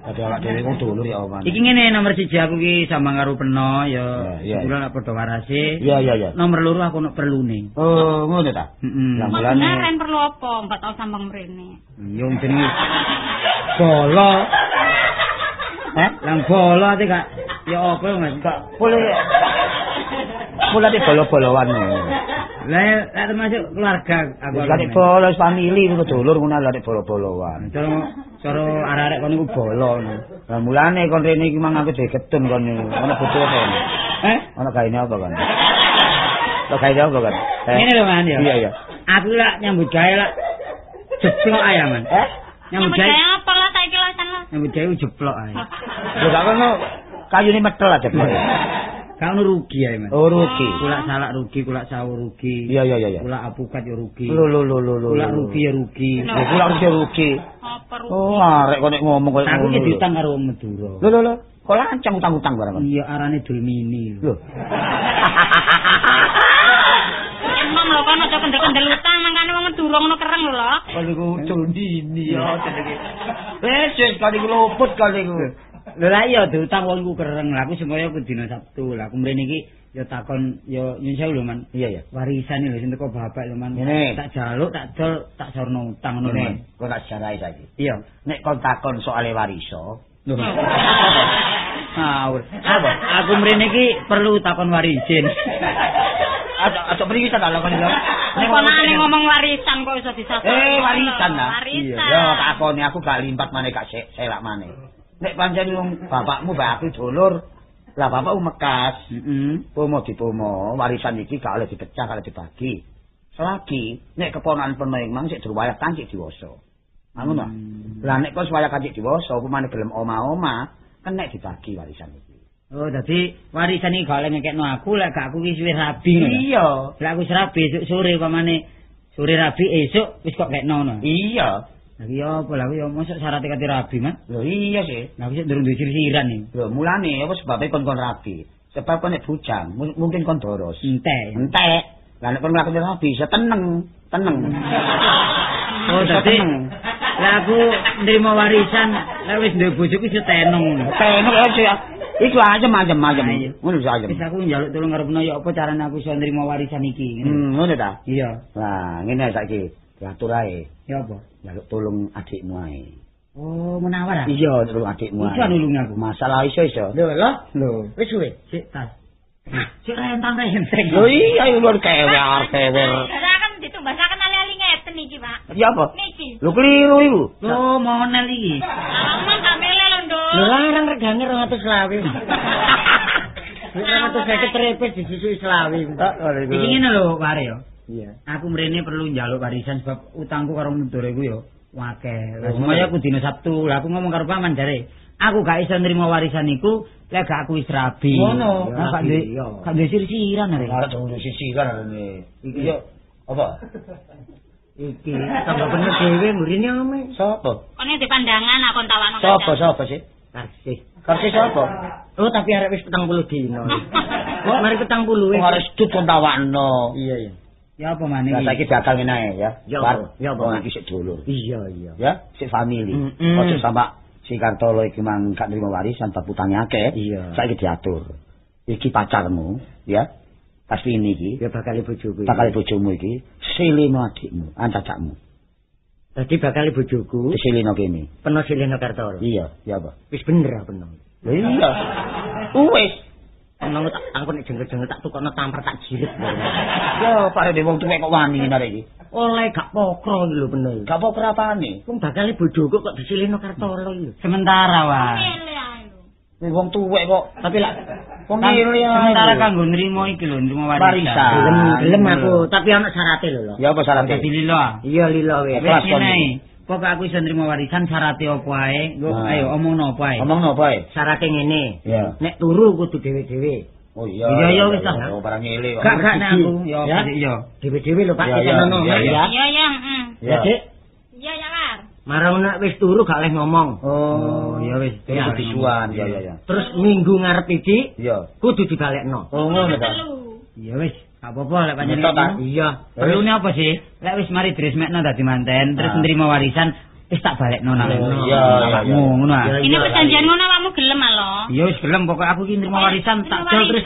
E: Dadi awak dhewe wong dulur ya oman.
A: Iki ngene nomor siji aku ki sambang karo peno
E: Ya, iya,
A: kula lak padha warase.
E: Iya iya iya.
A: Nomor loro aku ono perlune.
E: Oh, ngono ta?
A: Heeh.
E: Lah mulane
D: beneran perlu apa? Mbak tau sambang mrene.
A: Yo jenenge bolo.
E: Hah?
A: Lang bolo ate gak ya apa Mas?
E: Gak boleh Mula di bolo-boloan
A: Lah lah termasuk keluarga aku.
E: Lah nek bolo famili ku dulur ngono lah nek bolo-boloan.
A: Cara cara arek-arek kono iku bolo.
E: Lah mulane kon rene iki mang aku diketun kon ono butuh apa?
A: Eh?
E: Ono gaene apa kan? Lo gaene apa kan? Eh?
A: Ngene lho Man ya.
E: Iya iya.
A: Aku lak nyambut gawe lak jeplok ae Man.
E: Eh?
A: Nyambut gawe
D: apa lah saiki lah sana.
A: nyambut gawe jeplok ae.
E: Lho gak ono kayune metel aja.
A: Ono rugi ae Man.
E: Oh rugi.
A: Kulak salak rugi, kulak sawo rugi.
E: Iya iya iya.
A: Kulak apukat ya rugi.
E: Lho lho lho lho.
A: Kulak rugi ya rugi.
E: Lho kulak rugi ya rugi.
D: Apa rugi?
E: Oh arek kok nek ngomong koyo
A: Aku
E: ngono.
A: ki
E: lho.
A: diutang karo wong Madura.
E: Lho lho lho. Kok lancang utang-utang barang kon.
A: Iya arane Dulmini.
E: Lho.
D: Emang lho kan aja kendel-kendel utang mangkane wong Madura ngono kereng lho. lho.
E: Kali ku dini ya jenenge. Wes wes kali ku luput kali ku.
A: Lho lah iya diutang wong ku kereng. Lah aku semoyo ku dina Sabtu. Lah aku mrene iki ya takon ya nyun sewu lho Man.
E: Iya ya.
A: Warisan lho sing teko bapak lho Man.
E: Ngene.
A: Tak jaluk, tak dol, tak sorno utang ngono Man.
E: Ngene, kok tak jarai saiki.
A: Iya.
E: Nek kon takon soal wariso,
A: Lho. Ngawur. Apa? Aku mrene iki perlu takon warisin.
E: Aja aja mriki ta kalau kon yo.
D: Konane ngomong warisan kok iso disasar.
E: Eh warisan lah.
D: Warisan.
E: Yo takoni aku gak limpat maneh gak selak maneh. Nek pancen wong bapakmu mbakku dulur, lah bapakku mekas.
A: Heeh.
E: Pomo dipomo, warisan iki gak oleh dipecah, gak oleh dibagi. Selagi nek keponakan penuh mang sik durwayah kancik diwasa. Ngono ta? Lah nek kok wayah kancik diwasa, upamane gelem oma-oma, kan nek dibagi warisan iki.
A: Oh, dadi warisan iki gak oleh ngekekno aku, lek gak aku wis wis rabi.
E: Iya.
A: Lah aku wis rabi esuk sore pamane sore rabi esuk wis kok kekno ngono.
E: Iya.
A: Lah iki apa lah ya mosok syarat kate rabi, Mas.
E: Lho iya sih.
A: Lah aku sik durung duwe sirsiran iki.
E: Lho mulane apa sebabnya kon kon rabi? Sebab kon nek bujang, mu- mungkin kon doros.
A: Entek.
E: Entek. Lah nek kon nglakoni rabi bisa teneng, teneng.
A: Oh, dadi lah aku nrimo warisan, lah wis duwe bojoku iso tenong.
E: Teneng ya sih. Iku aja macam macam.
A: Iya.
E: Ngono bisa aja.
A: Wis aku njaluk tulung karo peno ya apa carane aku iso nrimo warisan iki.
E: Hmm, ngono ta?
A: Iya.
E: Lah, ngene saiki. Diatur ae.
A: Ya apa?
E: Njaluk tulung adikmu ae.
A: Oh, menawar ah.
E: Iya, tulung adikmu ae.
A: Iso nulungi aku.
E: Masalah iso iso.
A: Lho, lho.
E: Lho.
A: Wis suwe, sik tas. Sik rentang renteng.
E: Lho iya iku luar kewer kewer.
D: Saya kan ditumbasaken ali-ali ngeten iki, Pak.
E: Ya apa?
D: Niki.
E: Lho keliru iku.
A: Lho, monel iki.
D: Aman gak mele lho, Nduk.
C: Lho larang regane 220. 250 trepes disusui selawi.
A: Iki ngene lho, Ware yo.
E: Iya.
A: Aku mrene perlu njaluk warisan sebab utangku karo Mudore ku yo akeh. Lah semoyo
E: ngono.
A: aku dina Sabtu. Lah aku ngomong karo paman jare, aku gak iso nrimo warisan iku lek gak aku wis rabi.
E: Ngono.
A: Gak duwe gak duwe sirsiran arek.
E: Arek dulu sisiran arene. Iki yo apa?
C: Iki tambah bener dhewe murine ame.
E: Sopo?
D: Kone di pandangan aku tawakno.
E: Sopo sopo sih?
C: Kasih.
E: Karsi sopo?
C: Oh tapi arek wis 40 dino. Kok mari 40 wis.
E: Arek stut kon.
C: Iya iya.
A: Ya apa maneh
E: Lah
A: iki?
E: saiki bakal ngene ya.
C: Ya,
E: War,
C: ya, Pak.
E: iki sik dulur.
C: Iya iya.
E: Ya, sik family. Ojo sampe si Kartolo iki mang gak nrimo warisan bab utange akeh.
C: Iya.
E: Saiki diatur. Iki pacarmu, ya. Pasti ini iki.
C: Ya bakal bojoku.
E: Bakal bojomu iki, silimo adikmu, ancacakmu.
F: Dadi bakal bojoku
E: Disilino kene.
F: peno Sileno Kartolo.
E: Iya, ya apa?
F: Wis bener peno.
E: Lah iya. Wis.
F: Tak aku nek jengkel-jengkel tak tukokno tamper tak jirit.
E: Ya, Pak Dhewe wong tuwek kok wani narek iki.
F: Oleh gak pokro iki lho bener.
E: Gak apa kerapane.
F: Wong bakal bojoku kok disileno Kartolo iki lho.
A: Sementara wae.
D: Lho.
E: Wong tuwek kok.
F: Tapi lak
E: Wong ngene ya.
A: Sementara kanggo nrimo iki lho, nrimo
E: Warisan.
A: warisan.
F: gelem aku, tapi ana syarate lho lho.
E: Ya apa syaratnya?
A: Dadi lilo.
F: Iya lilo wis.
A: Wis ngene. Pokok aku iso nrimo warisan syaratnya apa ae. Nggo
E: Nah.
A: ayo omongno apa ae.
E: Ngomong apa ae?
F: Syarate ngene. Nek turu kudu dhewe-dhewe.
E: Oh iya.
A: Iya, iya, wis lah.
E: Oh, barang ngele kok.
A: Gak gak nek aku ya
F: Ya.
A: apa ya.
F: Dhewe-dhewe lho Pak, iki
E: ya.
D: Iya ya, heeh.
E: Ya.
F: Ya, Dik.
D: Iya ya, War.
F: Marang nek wis turu gak leh ngomong.
E: Oh,
A: ya wis.
E: Ya bisuan, ya ya ya.
F: Terus minggu ngarep iki
E: Iya.
F: kudu dibalekno.
E: Oh ngono ta.
D: Telu.
A: Ya wis. Gak apa-apa lek pancen
E: Ngetok, ta?
A: ngono.
F: Iya.
A: Perlune apa sih? Lek wis mari dresmekno dadi manten, terus
E: Ah.
A: nrimo warisan, wis tak balekno nang.
E: Iya, iya, iya.
A: ngono ah.
F: Ya,
D: Ini
F: iya,
D: perjanjian ngono awakmu gelem ah lho.
A: Ya wis gelem pokok aku ki nrimo warisan tak jol terus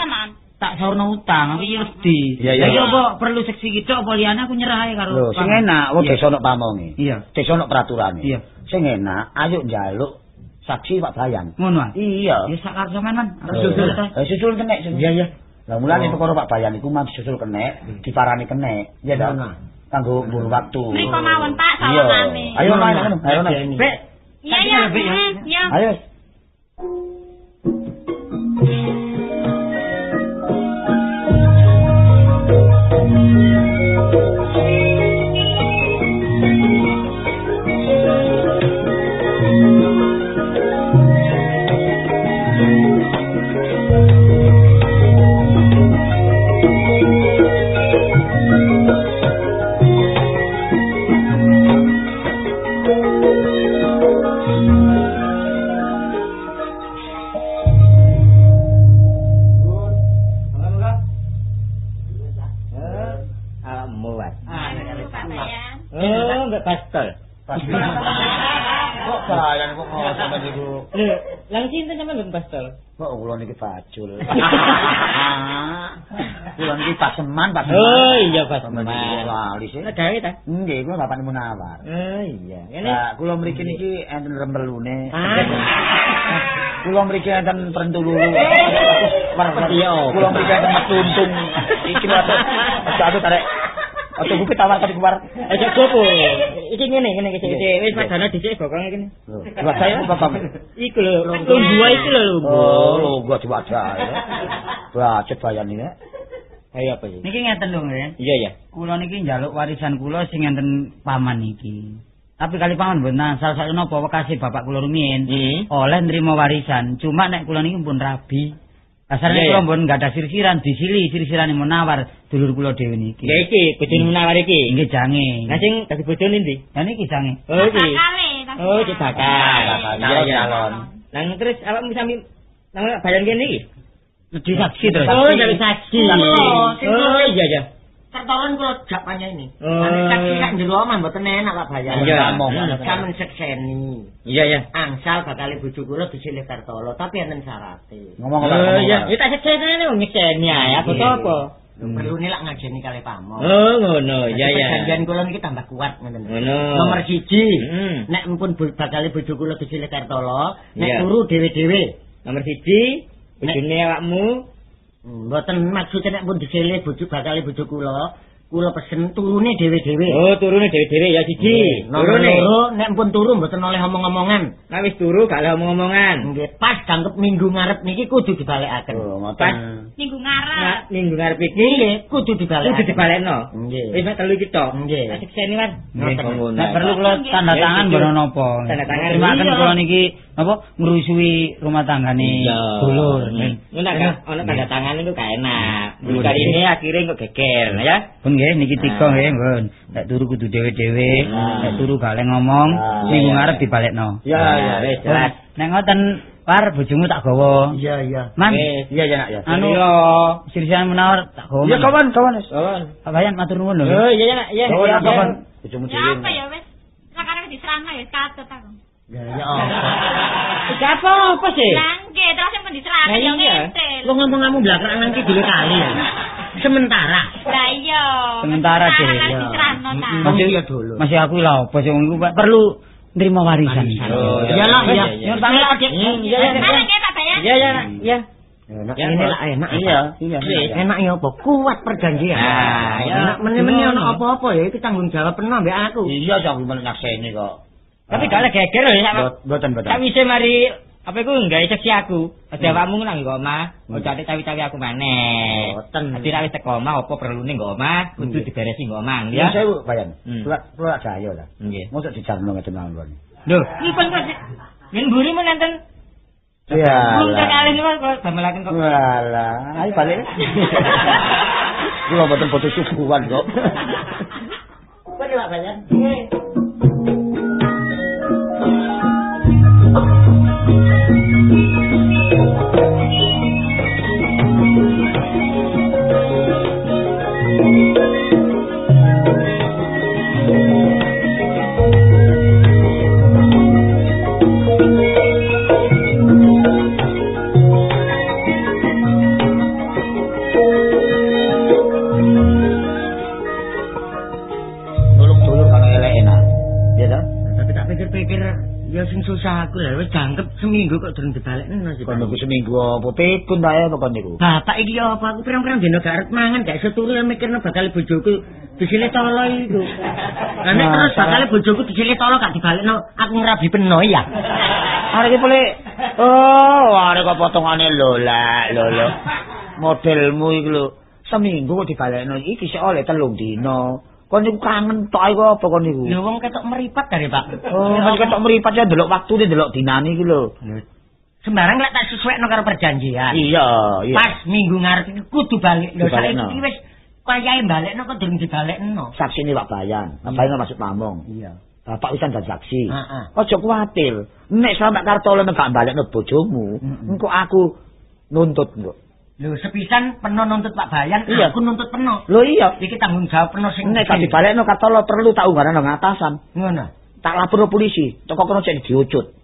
A: tak saurno utang, aku iki wedi.
E: Iya, iya.
A: Apa perlu seksi gitu apa liyane aku nyerah ae karo.
E: Lho, sing enak wong
A: Iya.
E: desa ono pamonge.
A: Iya.
E: Desa ono peraturane.
A: Iya.
E: Sing enak ayo njaluk saksi Pak Bayan.
A: Ngono ah.
E: Iya.
A: Ya sak karo sampean man.
E: Susul.
A: ta.
E: Eh susul susul.
F: Iya, iya.
E: Lah mulane
F: Oh.
E: perkara Pak Bayan iku mang susul kenek, diparani kenek. Ya ta. Kanggo mburu waktu.
D: Mriko mawon Pak
E: Iya.
D: sawangane.
E: Ayo main ngono. Ayo main.
A: Bek.
D: Iya
A: Tak
D: ya,
A: tinggal, Bek, ya.
D: heeh, ya.
E: Ayo.
F: Lho, lang sinten sampean mbek pastol?
E: Kok kula niki bajul. Kula niki paseman, Pak.
F: Oh, iya
E: Paseman. Lali sih.
F: Gawe ta?
E: Nggih, kula bapakne Munawar.
F: Oh iya.
E: Nah, kula mriki niki enten rembelune.
F: Ah.
E: Kula mriki enten prentululu.
F: Iya.
E: Kula mriki enten metuntung. Iki lho aja tarik. Aja bukit tawar tadi keluar.
F: Aja gopo. Iki ngene ngene iki
E: Iya.
F: sik. Wis padane dhisik bokonge kene.
E: Buat saya apa Pak?
F: Iku lho, tunggu iki lho lho.
E: Oh, lo gua coba aja. Bacet bayan ini.
F: Ayo apa iki?
A: Niki ngeten lho, nggih.
F: Iya ya.
A: Kula niki njaluk warisan kula sing enten paman niki. Tapi kali paman mboten asal sak napa wekase bapak kula rumiyin.
F: Hmm.
A: Oleh nrimo warisan, cuma nek kula niki pun rabi.
F: Iya,
A: kula
F: iya.
A: mboten gadah sirsiran, disili sirsirane menawar dulur kula dhewe niki.
F: Ya iki bojone menawar iki.
A: Nggih jange.
F: Lah sing dadi bojone ndi?
A: Ya niki jange.
F: Oh iki.
D: Tapi-
F: Oh, iki bakal.
E: Iya, calon.
F: Nang terus awakmu sami nang bayan kene iki?
A: Jadi saksi terus.
F: Oh, jadi saksi.
D: Oh,
F: Oh, iya ya.
C: Tertolong kula jak panya ini.
F: Oh.
C: Ane saksi sak njero omah mboten enak Pak Bayan.
F: Iya.
C: ngomong. Samen sekseni.
F: Iya ya.
C: Angsal bakal bojo kula disilih Kartolo, tapi enten syarate.
E: Ngomong apa?
F: Oh
E: ngomong
F: iya,
E: apa?
F: kita sekseni wong nyekseni ae. Apa to
A: Iya.
F: apa?
C: Perlu nih lak ngajeni kali pamong.
F: Oh, ngono. Iya ya.
C: Perjanjian kula niki tambah kuat ngoten.
F: Ngono.
C: Nomor siji,
F: Hmm.
C: nek mumpun bu- bakal bojo kula disilih Kartolo, nek
F: Iya.
C: turu dhewe-dhewe.
F: Nomor siji, bojone awakmu
C: Hmm, Mboten maksudnya nek pun disilih bojo bakal bojo kula, kula pesen turune dhewe-dhewe.
F: Oh, turune dhewe-dhewe ya siji. Turune.
C: loro nek pun turu mboten oleh omong-omongan.
F: Nah wis turu gak oleh omong-omongan.
C: Nggih, pas jangkep minggu ngarep niki kudu dibalekaken.
E: Oh, ngoten.
F: Pas.
D: Minggu
F: Nah,
D: ngarep.
F: minggu ngarep iki
C: Nggih, kudu dibalekaken.
F: kudu dibalekno.
C: Nggih.
F: Wis mek telu iki tok.
C: Nggih.
F: Tak sekseni kan.
A: Nggih. Nek perlu kula tanda tangan bono napa.
F: Tanda tangan.
A: Terimaken
F: Iya.
A: kula niki napa ngrusui rumah tanggane dulur.
F: Ngono gak ono tanda tangan itu gak enak. Kali ini akhirnya kok geger ya.
A: Nggih niki tiga nggih, Pun. Nek turu kudu dhewe-dhewe, nek turu gak oleh ngomong, minggu
F: iya,
A: ngarep dibalekno.
E: Ya, ya,
F: wis jelas.
A: Nek ngoten par bojomu tak gawa.
C: Iya, iya.
A: Man.
E: Iya, ya, nak ya.
A: anu
F: Iya.
A: sirsian menawar tak gawa.
E: Ya kawan, kawan. wis.
F: Kawan.
A: Bayan matur nuwun lho.
F: Oh iya ya iya.
E: Kawan,
F: iya,
E: kawan.
F: iya.
E: Bojomu
D: Ya
E: dhewe.
D: apa ya wis. Sekarang diserangno ya katut aku.
C: Ya, ya. oh.
F: Iki apa apa sih?
D: Langke terus diserangno
F: Lah
D: ya
F: iya.
D: ngentil.
C: Lu ngomong-ngomong belakangan ki dulu kali ya. Sementara.
D: Lah iya.
A: Sementara.
D: Sekarang
A: Iya.
C: Masih ya dulu.
A: Masih aku lho apa sing ngono Pak? perlu nerima warisan.
E: Oh,
C: iya lah, iya.
A: Ya Dik.
E: Iya, iya.
D: Ya.
A: Iya ya, iya.
C: Enak
E: Ya,
C: ini enak.
A: Iya, iya.
C: Enak ya apa? Kuat perjanjian.
E: Ah,
A: ya.
C: Enak meni-meni ono apa-apa ya iki tanggung jawab penuh mbek aku.
E: Iya, sampe men nyakseni kok.
A: Tapi gak geger lho ya.
E: Mboten, mboten.
A: Tak wise mari apa iku nggawe seksi aku. Ada awakmu nang nggo omah, ojo ate cawi-cawi aku maneh.
C: Boten.
A: Dadi ra wis teko omah apa perlune nggo omah, kudu diberesi nggo omah
E: Ya
A: ya.
E: sewu, Bayan.
A: Hmm.
E: Kula kula jaya lah.
A: Nggih.
E: Mosok dijarno ngeten mawon.
A: Lho,
D: Ngipun kok.
A: yen mburi menenten
E: Iya.
A: belum sekali niku kok damelaken kok.
E: Walah, ayo balik. Kula mboten foto subuhan kok.
C: Kok Pak Bayan?
E: Nulung
C: pikir-pikir ya sing susah aku lah wis jangkep seminggu kok durung dibalekno sih.
E: Kon
C: Pak.
E: niku seminggu apa pipun ta ya pokon niku.
C: Bapak iki ya apa aku pirang-pirang dino gak arep mangan gak iso turu ya mikirno bakal bojoku disile tolo iku. Lah nek terus bakal bojoku disile tolo gak dibalekno aku ngrabi peno ya.
E: Arek iki boleh Oh, arek kok potongane lola, lolo. Modelmu iki lho. Seminggu kok dibalekno iki sik oleh telung dino. Kon niku kangen tok iku apa kon niku?
C: Lho wong ketok meripat dari Pak.
E: Oh, masih ketok meripat ya delok waktune delok dinane iki lho.
C: Sembarang lek tak sesuaikno karo perjanjian.
E: Iya, iya.
C: Pas minggu ngarep iki kudu balik. Lho
E: Dibalekno.
C: saiki wis kayae balekno kok durung dibalekno.
E: Saksi ini Pak Bayan. Pak Bayan masuk pamong.
C: Iya.
E: Bapak wisan dadi saksi.
C: Heeh.
E: Ojo kuwatir. Nek sampe kartole gak balekno bojomu,
C: Mm-mm.
E: engko aku nuntut engko.
C: Lho sepisan peno nuntut Pak Bayan,
E: Iya.
C: aku nuntut peno.
E: Lho iya.
C: Iki tanggung jawab peno sing
E: Nek gak dibalekno kartole perlu tak unggaran nang atasan.
C: ngono.
E: Tak lapor polisi, toko kono cek diucut.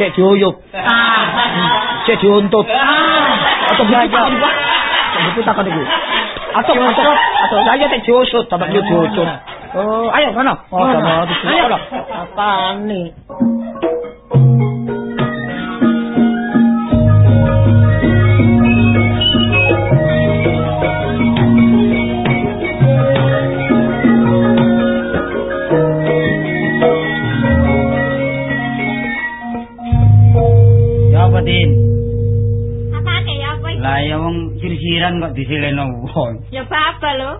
E: Cek diuyup,
C: Ah.
E: cek diuntut. Atau belajar. Cek itu takon iku. Atau atau atau saya cek diusut, tambah dia diucut. Oh, ayo kono. Oh. Ayo.
C: Apaan nih?
A: Wong sir-siran kok disileno wong.
D: Ya baba lho.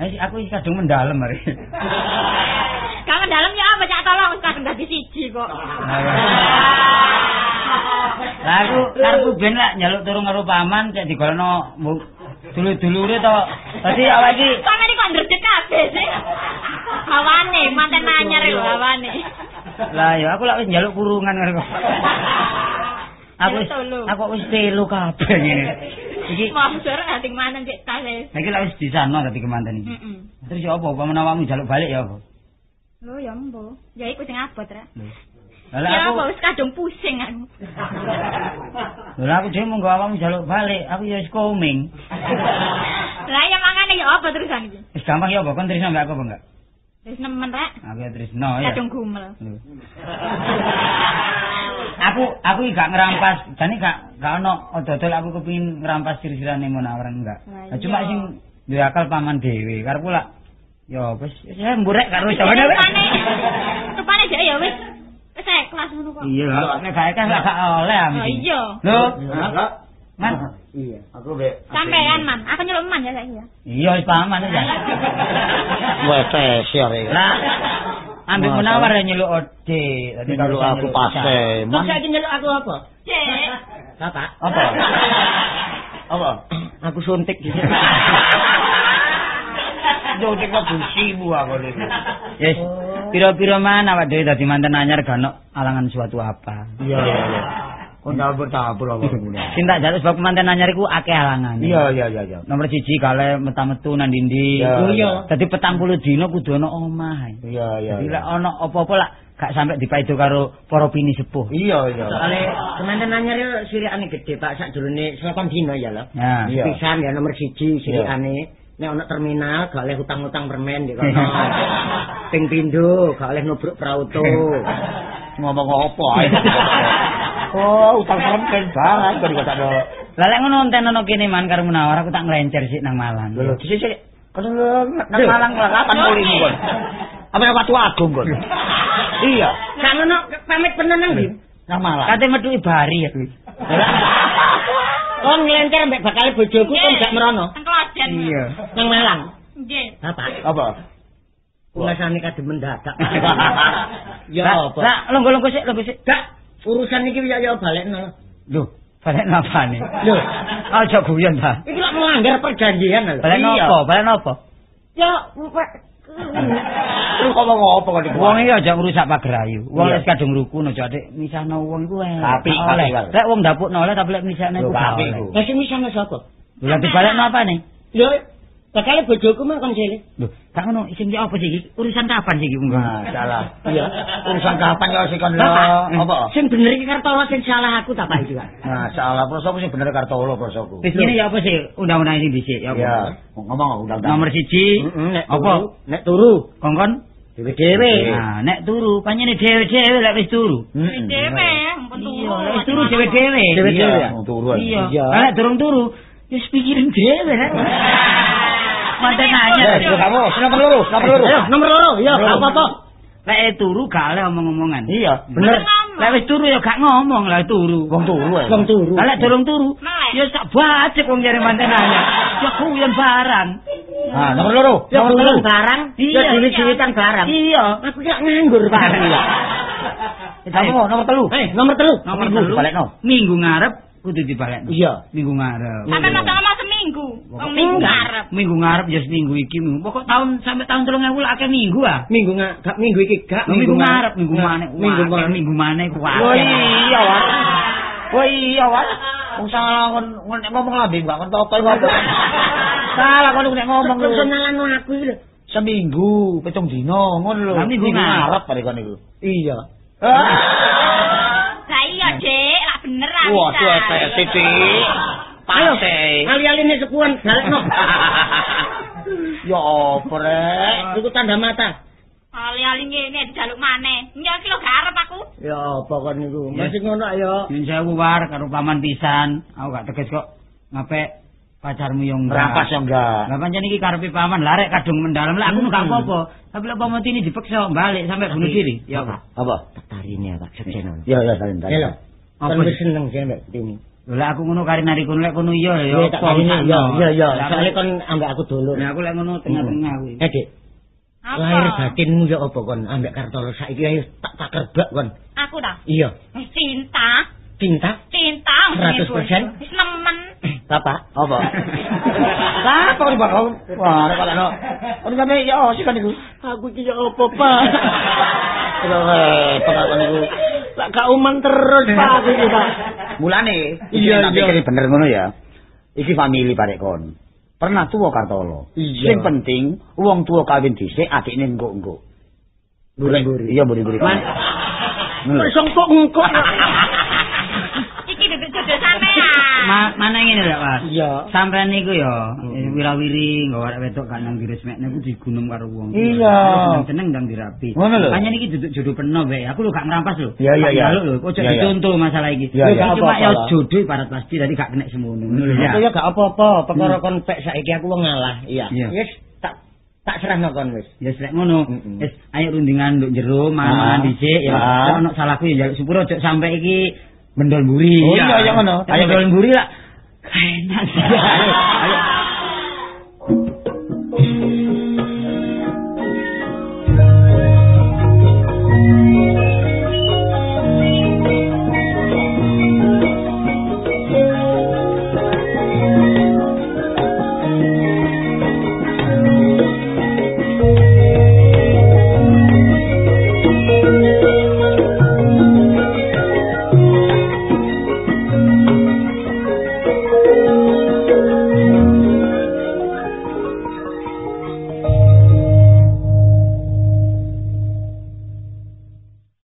A: Eh aku iki kadung mendalem hari.
D: Kamu dalam ya apa cak tolong wis kadung dadi siji kok.
A: Lah aku karepku ben lak nyaluk turu karo paman cek digolno mu- dulu-dulure to. Dadi awak iki
D: Sampe iki kok ndredeg kabeh sih. Hawane, manten anyar lho hawane.
A: lah ya aku lak wis nyaluk kurungan karo kok. Aku aku wis telu kabeh ngene. Iki
D: Maksud ati manten cek tale.
A: iki lak wis disano dadi kemanten iki.
D: Heeh.
A: Terus ya apa apa menawamu jaluk balik ya apa?
D: Lho ya mbo. Ya iku sing abot ra.
A: Lah
D: Ya
A: aku
D: apa wis kadung pusing aku.
A: Lah aku dhewe monggo awakmu jaluk balik, aku ya wis koming.
D: Lah ya mangane ya apa terusan iki?
A: Wis gampang ya apa kon tresno mbak aku apa enggak?
D: Wis nemen rek.
A: Aku ya tresno ya.
D: Kadung gumel.
A: Aku aku gak ngerampas, jane gak gak ono dodol aku kepengin ngerampas sir-sirane Munawaran enggak. Nah, cuma sing duwe akal paman dhewe, karepku lak ya wis wis ya mburek karo jawane.
D: Rupane rupane dhek ya wis wis kelas ngono kok.
A: Iya, nek gak ikhlas gak oleh
D: Oh iya.
A: Lho, Man.
C: Iya.
E: aku be.
D: Sampean man, aku nyeluk man ya saiki ya.
A: Iya, paman ya.
E: Wes ya rek.
A: Lah, ambil menawar ya nyeluk ode. Dadi
E: Kalau aku paste,
C: Kok saiki nyeluk aku apa?
D: Cek.
C: Bapak.
A: Apa?
E: Apa?
C: Aku suntik.
E: Jodoh kok busimu aku niku.
A: Yes. Piro-piro man awak dhewe dadi manten anyar gak alangan suatu apa.
E: Iya, iya, iya. Apa ngono.
A: Sing tak jatuh sebab manten anyar iku akeh alangan.
E: Iya, iya, iya, iya.
A: Nomor siji kale metu-metu nang ndi-ndi.
E: Iya,
A: Oh
E: iya.
A: Dadi petang puluh dina kudu ono omah.
E: Iya, iya.
A: Jadi lek ono apa-apa lak gak sampe dipaido karo para pini sepuh.
E: Iya, iya.
C: Soale kemanten anyar yo sirikane gede Pak sak durune 8 dino ya lho.
A: Nah,
E: Iya.
C: Pisan ya nomor siji sirikane. nek ana terminal gak oleh utang-utang permen di kono. Ping pindho gak oleh nubruk prauto.
E: Ngomong apa ae. Oh, utang permen banget kok dikatakan.
A: Lah lek ngono enten ana kene man karo Munawar aku tak nglencer sik nang Malang.
E: Lho, sik Kan nang Malang kapan mulimu kon? Apa watu agung kon? Iya,
C: Gak ngono pamit penen nang ndi?
E: nang Malang.
A: Kate metu ibari ya.
C: Oh nglencer mbek bakal bojoku kok gak merono.
D: Nang.
A: Iya.
C: Nang Malang.
D: Nggih.
C: Apa?
E: Apa?
C: Ulasane kadhe mendadak. ya
A: Lah,
C: apa?
A: Lah longgo-longgo sik, longgo sik.
C: Gak urusan iki ya ya balekno.
A: Lho, balik napane?
C: Lho,
A: Aja guyon ta.
C: iki lak melanggar perjanjian lho.
A: Balik nopo? Balik nopo?
C: Ya,
E: Lu ngomong apa kon iki?
A: Wong iki aja ngrusak pagrayu. Wong wis kadung rukun aja dik misahno wong iku ae.
E: Tapi,
A: oleh. Lek wong dapukno oleh tapi lek misahno
E: Lho,
A: iku.
C: Lah sing misane sapa?
A: Lha dibalekno apa nih?
C: Ya, bakal bojoku mah kon cilik.
A: Lho, gak ngono sing iki apa sih iki? Urusan kapan sih iki mungkin?
E: Nah, salah. Iya. Urusan kapan ya sik kon
C: Bapak,
E: apa?
C: Sing bener iki Kartola sing salah aku tak Pak itu, Pak.
E: Nah, salah prosoku sing bener Kartolo prosoku.
A: Wis ngene ya apa sih undang-undang ini dhisik ya apa?
E: Ya, ngomong undang-undang.
A: Nomor siji,
C: Heeh, nek
A: apa?
C: turu, nek turu
A: Kongkon?
C: dhewe-dhewe.
A: Nah, nek turu, panjene dhewe-dhewe lek wis turu.
D: Dhewe, ampun
A: Iya,
D: turu.
A: wis turu dhewe-dhewe.
C: Dhewe-dhewe.
A: Iya.
E: Wong turu.
A: Iya.
C: Iya.
A: Nek durung turu, wis pikirin dhewe
D: Iya,
A: nanya.
E: Eh, yo kamu, nomor loro, nomor loro.
C: Ayo, nomor loro, ya
E: loro.
C: apa-apa.
A: Lek turu gak oleh omong-omongan.
E: Iya,
D: Bener.
A: Lek wis turu ya gak ngomong lah turu.
E: Wong turu ae.
C: Wong turu.
A: Lah lek durung turu, ya sak bacek wong jare manten nanya. Ya kuyon barang.
E: Ah, nomor loro.
C: Ya
E: Nomor loro.
C: barang,
A: Iya,
C: ya diwit-witan barang.
A: Iya.
C: Aku gak nganggur Pak.
E: Kamu nomor telu.
C: Eh, nomor telu.
A: Nomor
E: Minggu,
A: telu.
E: balekno.
A: Minggu ngarep kudu dibalekno.
C: Iya.
A: Minggu ngarep.
D: Sampai masa ngomong seminggu. Wong minggu ngarep.
A: Minggu ngarep ya seminggu iki minggu. Pokok tahun sampai tahun 3000 akeh minggu ah.
C: Minggu gak minggu iki gak
A: Minggu ngarep, minggu mana?
C: Minggu mana?
A: minggu mana ku
E: Oh iya, Wan. Oh iya, Wan. Wong salah kon ngomong lambe gak kon toto apa. Salah kon nek ngomong
C: nalano aku iki lho.
E: Seminggu, pitung dino, ngono lho.
A: Lah, minggu ngarep.
E: bare kon iku.
C: Iya.
D: Lah iya, Dik, lah bener ah.
E: Waduh,
D: bisa.
E: tes iki. Pate.
C: Ali-aline sepuan balekno.
E: Ya apa rek?
C: Iku tanda mata.
D: Ali-ali ngene dijaluk maneh. Ya iki lho gak arep aku.
C: Ya apa kon niku?
A: Ya.
C: Masih ngono ayo.
A: Yen sewu war karo paman pisan, aku gak tegas kok ngape pacarmu yang
E: Merampas ya enggak.
A: Lah pancen iki karepe paman, larek kadung mendalam lah aku gak apa-apa. Tapi lek paman ini dipaksa balik sampai bunuh diri. Ya apa?
E: Apa?
C: Tarine Pak Sekjen.
E: Ya ya salin
C: Halo.
A: Apa
C: Kon
A: sih?
C: wis seneng sih mbak ini.
A: Lah aku ngono kari nari kono lek kono iya ya.
C: Ya tak tarine ya ya ya.
A: Lah,
C: Soale kon ambek aku dulur.
A: Lah aku lek ngono tengah-tengah kuwi.
C: Eh Dik,
D: Apa?
C: lahir batinmu ya apa kon ambek Kartolo saiki ayo tak tak kerbak kon.
D: Aku dah.
C: Iya,
D: Wis cinta.
C: cinta
D: Cinta.
C: 100%?
D: Wis nemen.
C: Bapak.
E: Apa? Lah apa kon bakal? Wah, nek kalau kon kene ya sik kan iku.
C: Aku iki ya apa, Pak?
E: Ora repot kon iku.
C: Lah gak uman terus, Pak, iki, Pak.
E: Mulane, tak
C: iya.
E: pikir bener ngono ya. Iki famili barek kon. Pernah tuwa Kartolo.
C: Iya.
E: Sing penting wong tuwa kawin dhisik adikne engko-engko.
C: Buri-buri.
E: Iya buri-buri.
C: Kok.
D: Iki jodoh sampean.
A: Ma mana ngene lho, Mas.
C: Iya.
A: Sampeyan niku ya wirawiri nggawa arek wedok gak nang diresmekne ku digunung karo wong.
E: Iya.
A: Seneng ndang dirapi.
E: Ngono lho.
A: Hanya niki duduk jodoh peno bae. Aku lho gak ngerampas lho.
E: Iya, iya, iya.
A: lho, ojo
E: Iya, iya.
A: dicontoh masalah iki.
E: Iya, iya.
A: Iki Cuma ya jodoh ibarat pasti tadi gak kena semono. Ngono lho ya.
C: Aku ya gak apa-apa, perkara kon pek saiki aku wong ngalah. Iya.
A: Iya.
C: Wis tak tak serahno kon wis.
A: Ya selek ngono. Wis ayo rundingan nduk jero mangan
E: Ah.
A: dhisik ya.
E: Ah.
A: Ono salahku ya sepuro ojo sampe iki bendol buri.
E: Oh, iya, iya, ngono.
A: Ayo
E: Ayo,
A: bendol buri lah. Enak sih. Ayo, ayo